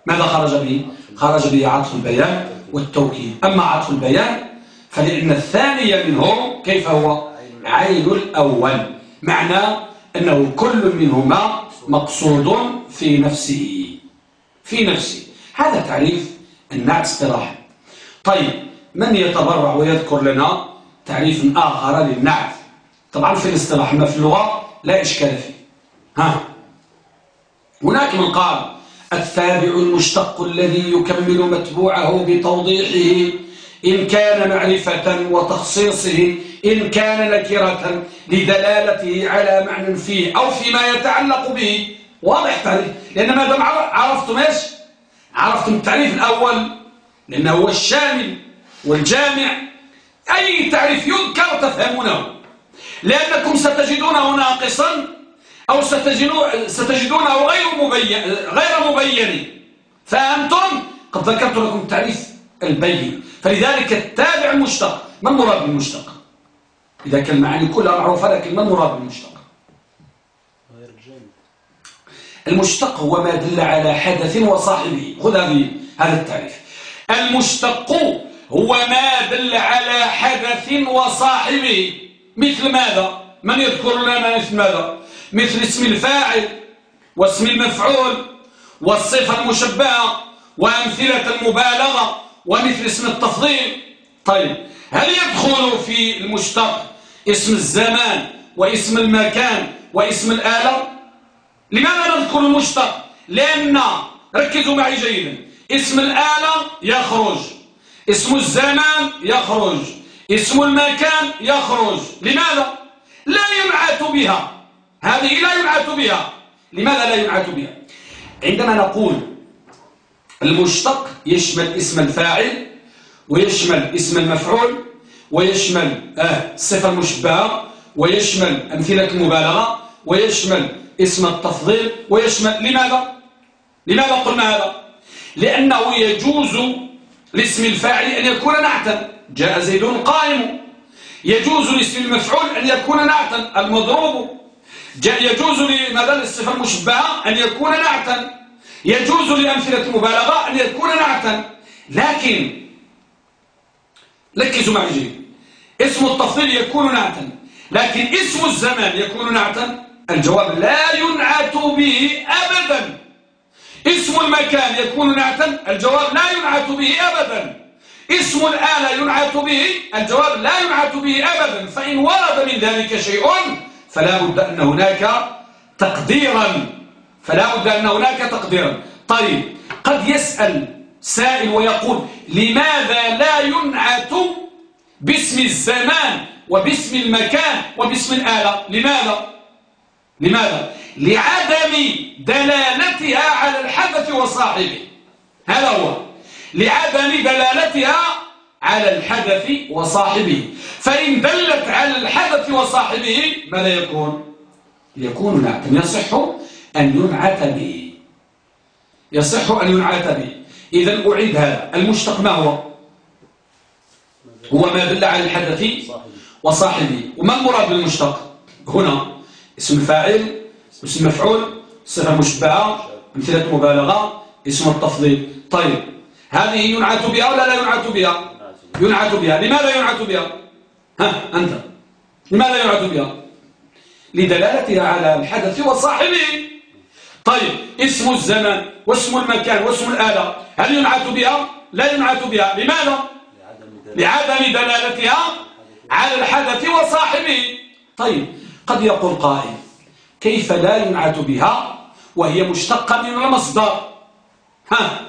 ماذا خرج به؟ خرج به عطف البيان والتوكيد. أما عطف البيان فلأن الثاني منه كيف هو؟ عين الأول. معنى أنه كل منهما مقصود في نفسه في نفسه. هذا تعريف النعت اصطلاحا طيب من يتبرع ويذكر لنا تعريف آخر للنعت؟ طبعا في الاصطلاح ما في اللغة لا إشكال فيه. ها؟ هناك من قال التابع المشتق الذي يكمل متبوعه بتوضيحه إن كان معرفة وتخصيصه إن كان نكرة لدلالته على معنى فيه أو فيما يتعلق به. واضح تعريف لأن ما دام عرفتم إيش؟ عرفتم التعريف الأول. لأنه هو الشامل والجامع. أي تعريف يذكر تفهمونه. لأنكم ستجدونه ناقصا أو ستجدونه غير مبين غير مبين. فأنتم قد ذكرت لكم التعريف البين. فلذلك التابع المشتق ما المراد بالمشتق؟ إذا كان المعاني كلها معروفة لكن ما المراد بالمشتق؟ المشتق هو ما دل على حدث وصاحبه. خذ هذه هذا التعريف. المشتق هو ما دل على حدث وصاحبه. مثل ماذا؟ من يذكر لنا مثل ماذا؟ مثل اسم الفاعل واسم المفعول والصفة المشبهة وأمثلة المبالغة ومثل اسم التفضيل. طيب هل يدخل في المشتق اسم الزمان واسم المكان واسم الآلة. لماذا نذكر المشتق؟ لأن ركزوا معي جيدا. اسم الآلة يخرج. اسم الزمان يخرج. اسم المكان يخرج. لماذا؟ لا ينعت بها. هذه لا ينعت بها. لماذا لا ينعت بها؟ عندما نقول المشتق يشمل اسم الفاعل ويشمل اسم المفعول ويشمل آه الصفة المشبهة ويشمل أمثلة المبالغة ويشمل اسم التفضيل ويشمل لماذا؟ لماذا قلنا هذا؟ لأنه يجوز لاسم الفاعل أن يكون نعتا. جاء زيد قائم. يجوز لاسم المفعول أن يكون نعتا. المضروب. يجوز لماذا للصفة المشبهة أن يكون نعتا. يجوز لأمثلة المبالغة أن يكون نعتا. لكن ركزوا معي جيد. اسم التفضيل يكون نعتا لكن اسم الزمان يكون نعتا. الجواب لا ينعت به أبدا. اسم المكان يكون نعتا الجواب لا ينعت به أبدا. اسم الآلة ينعت به الجواب لا ينعت به أبدا. فإن ورد من ذلك شيء فلا بد أن هناك تقديرا. فلا بد أن هناك تقديرا. طيب قد يسأل سائل ويقول لماذا لا ينعت باسم الزمان وباسم المكان وباسم الآلة. لماذا؟ لماذا؟ لعدم دلالتها على الحدث وصاحبه. هذا هو. لعدم دلالتها على الحدث وصاحبه. فإن دلت على الحدث وصاحبه ماذا يكون؟ يكون نعت. يصح أن ينعت به. يصح أن ينعت به. إذا أعيد هذا. المشتق ما هو؟ هو ما دل على الحدث وصاحبه. وما المراد بالمشتق؟ هنا اسم الفاعل اسم مفعول صفة مشبعة أمثلة مبالغة اسم التفضيل. طيب هذه ينعت بها ولا لا ينعت بها؟ ينعت بها. لماذا ينعت بها؟ ها أنت. لماذا ينعت بها؟ لدلالتها على الحدث وصاحبه. طيب اسم الزمان واسم المكان واسم الآلة هل ينعت بها؟ لا ينعت بها. لماذا؟ لعدم دلالتها على الحدث وصاحبه. طيب قد يقول قائل كيف لا ينعت بها وهي مشتقة من المصدر؟ ها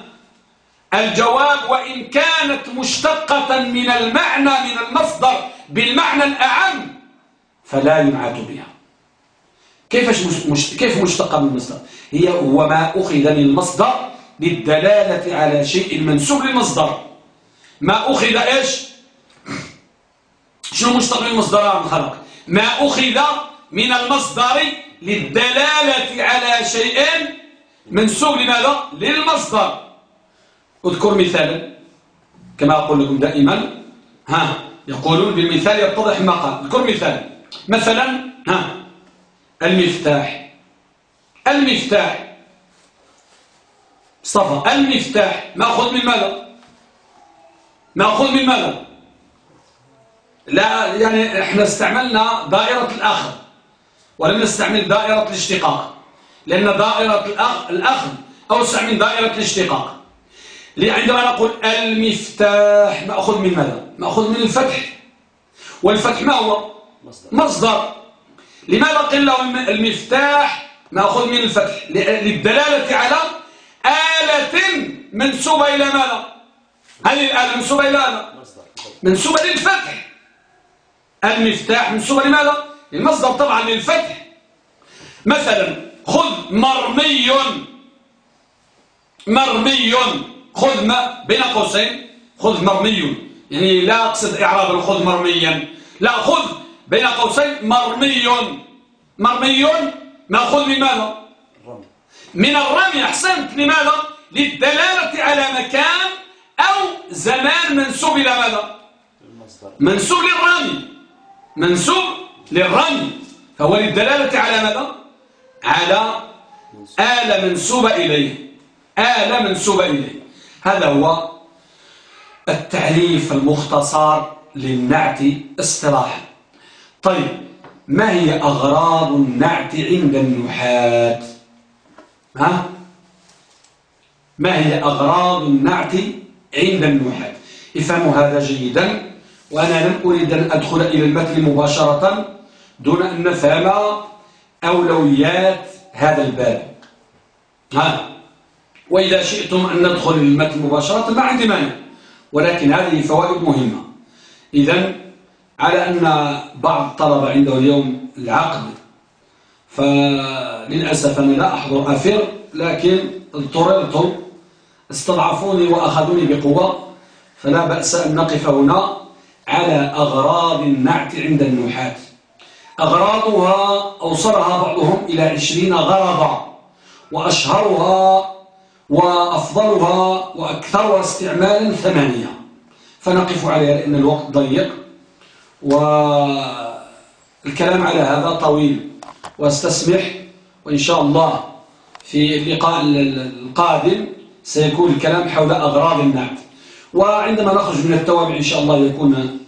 الجواب وإن كانت مشتقة من المعنى من المصدر بالمعنى الأعم فلا ينعت بها. كيف مش كيف مشتقة من المصدر؟ هي هو ما أخذ من المصدر للدلالة على شيء منسوب للمصدر. ما أخذ إيش؟ شنو مشتق من المصدر الخلق؟ ما أخذ من المصدر للدلالة على شيء منسوب لماذا؟ للمصدر. اذكر مثالا كما أقول لكم دائما ها يقولون بالمثال يتضح ما قال. اذكر مثال مثلا ها المفتاح. المفتاح. مصطفى المفتاح. ماخذ من ماذا؟ ماخذ من ماذا؟ لا يعني إحنا استعملنا دائرة الأخذ ولم نستعمل دائرة الاشتقاق لأن دائرة الأخذ, أوسع من دائرة الاشتقاق. عندما نقول المفتاح مأخذ من ماذا؟ مأخذ من الفتح. والفتح ما هو؟ مصدر. لماذا قيل له المفتاح؟ مأخذ من الفتح. للدلالة على آلة منسوبة إلى ماذا؟ هذه الآلة منسوبة إلى ماذا منسوبة للفتح المفتاح منسوبة لماذا المصدر طبعا للفتح. مثلا خذ مرمي. مرمي. خذ ما بين قوسين. خذ مرمي. يعني لا أقصد إعراب خذ مرميا. لا خذ بين قوسين مرمي. مرمي مأخذ من ماذا؟ من الرمي. أحسنت. لماذا؟ للدلالة على مكان أو زمان منسوب إلى ماذا؟ منسوب للرمي. منسوب للرمي. فهو للدلالة على ماذا؟ على آلة منسوبة إليه. آلة منسوبة إليه. هذا هو التعريف المختصر للنعت اصطلاحا. طيب ما هي أغراض النعت عند النحاة ها؟ ما هي أغراض النعت عند النحاة افهموا هذا جيدا. وأنا لم أريد أن أدخل إلى المثل مباشرة دون أن نفهم أولويات هذا الباب. ها؟ وإذا شئتم أن ندخل المتن مباشرة ما عندي مانع. ولكن هذه فوائد مهمة. إذا على أن بعض الطلبة عنده اليوم العقد فللأسف أنا لا أحضر أفر لكن اضطررت استضعفوني وأخذوني بقوة فلا بأس أن نقف هنا على أغراض النعت عند النحاة أغراضها أوصلها بعضهم إلى عشرين غرضا وأشهرها وأفضلها وأكثرها استعمالا ثمانية. فنقف عليها لأن الوقت ضيق والكلام على هذا طويل. وأستسمح وإن شاء الله في اللقاء القادم سيكون الكلام حول أغراض النعت وعندما نخرج من التوابع إن شاء الله يكون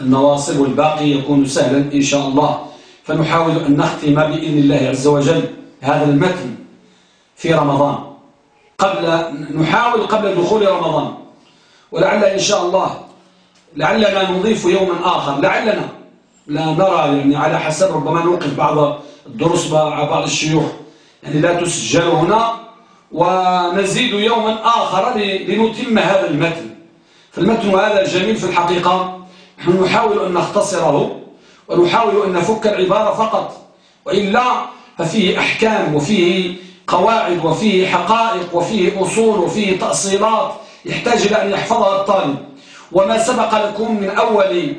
النواصب والباقي يكون سهلا إن شاء الله. فنحاول أن نختم بإذن الله عز وجل هذا المتن في رمضان. قبل نحاول قبل دخول رمضان. ولعل إن شاء الله لعلنا نضيف يوما آخر. لعلنا لا نرى يعني على حسب ربما نوقف بعض الدروس مع بعض الشيوخ. يعني لا تسجل هنا. ونزيد يوما آخر لنتم هذا المتن. فالمتن هذا جميل في الحقيقة نحن نحاول أن نختصره ونحاول أن نفك العبارة فقط. وإلا ففيه أحكام وفيه قواعد وفيه حقائق وفيه أصول وفيه تأصيلات يحتاج إلى أن يحفظها الطالب. وما سبق لكم من أول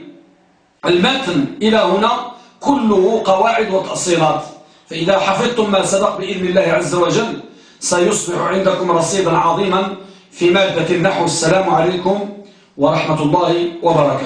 المتن إلى هنا كله قواعد وتأصيلات. فإذا حفظتم ما سبق بإذن الله عز وجل سيصبح عندكم رصيدا عظيما في مادة النحو. السلام عليكم ورحمة الله وبركاته.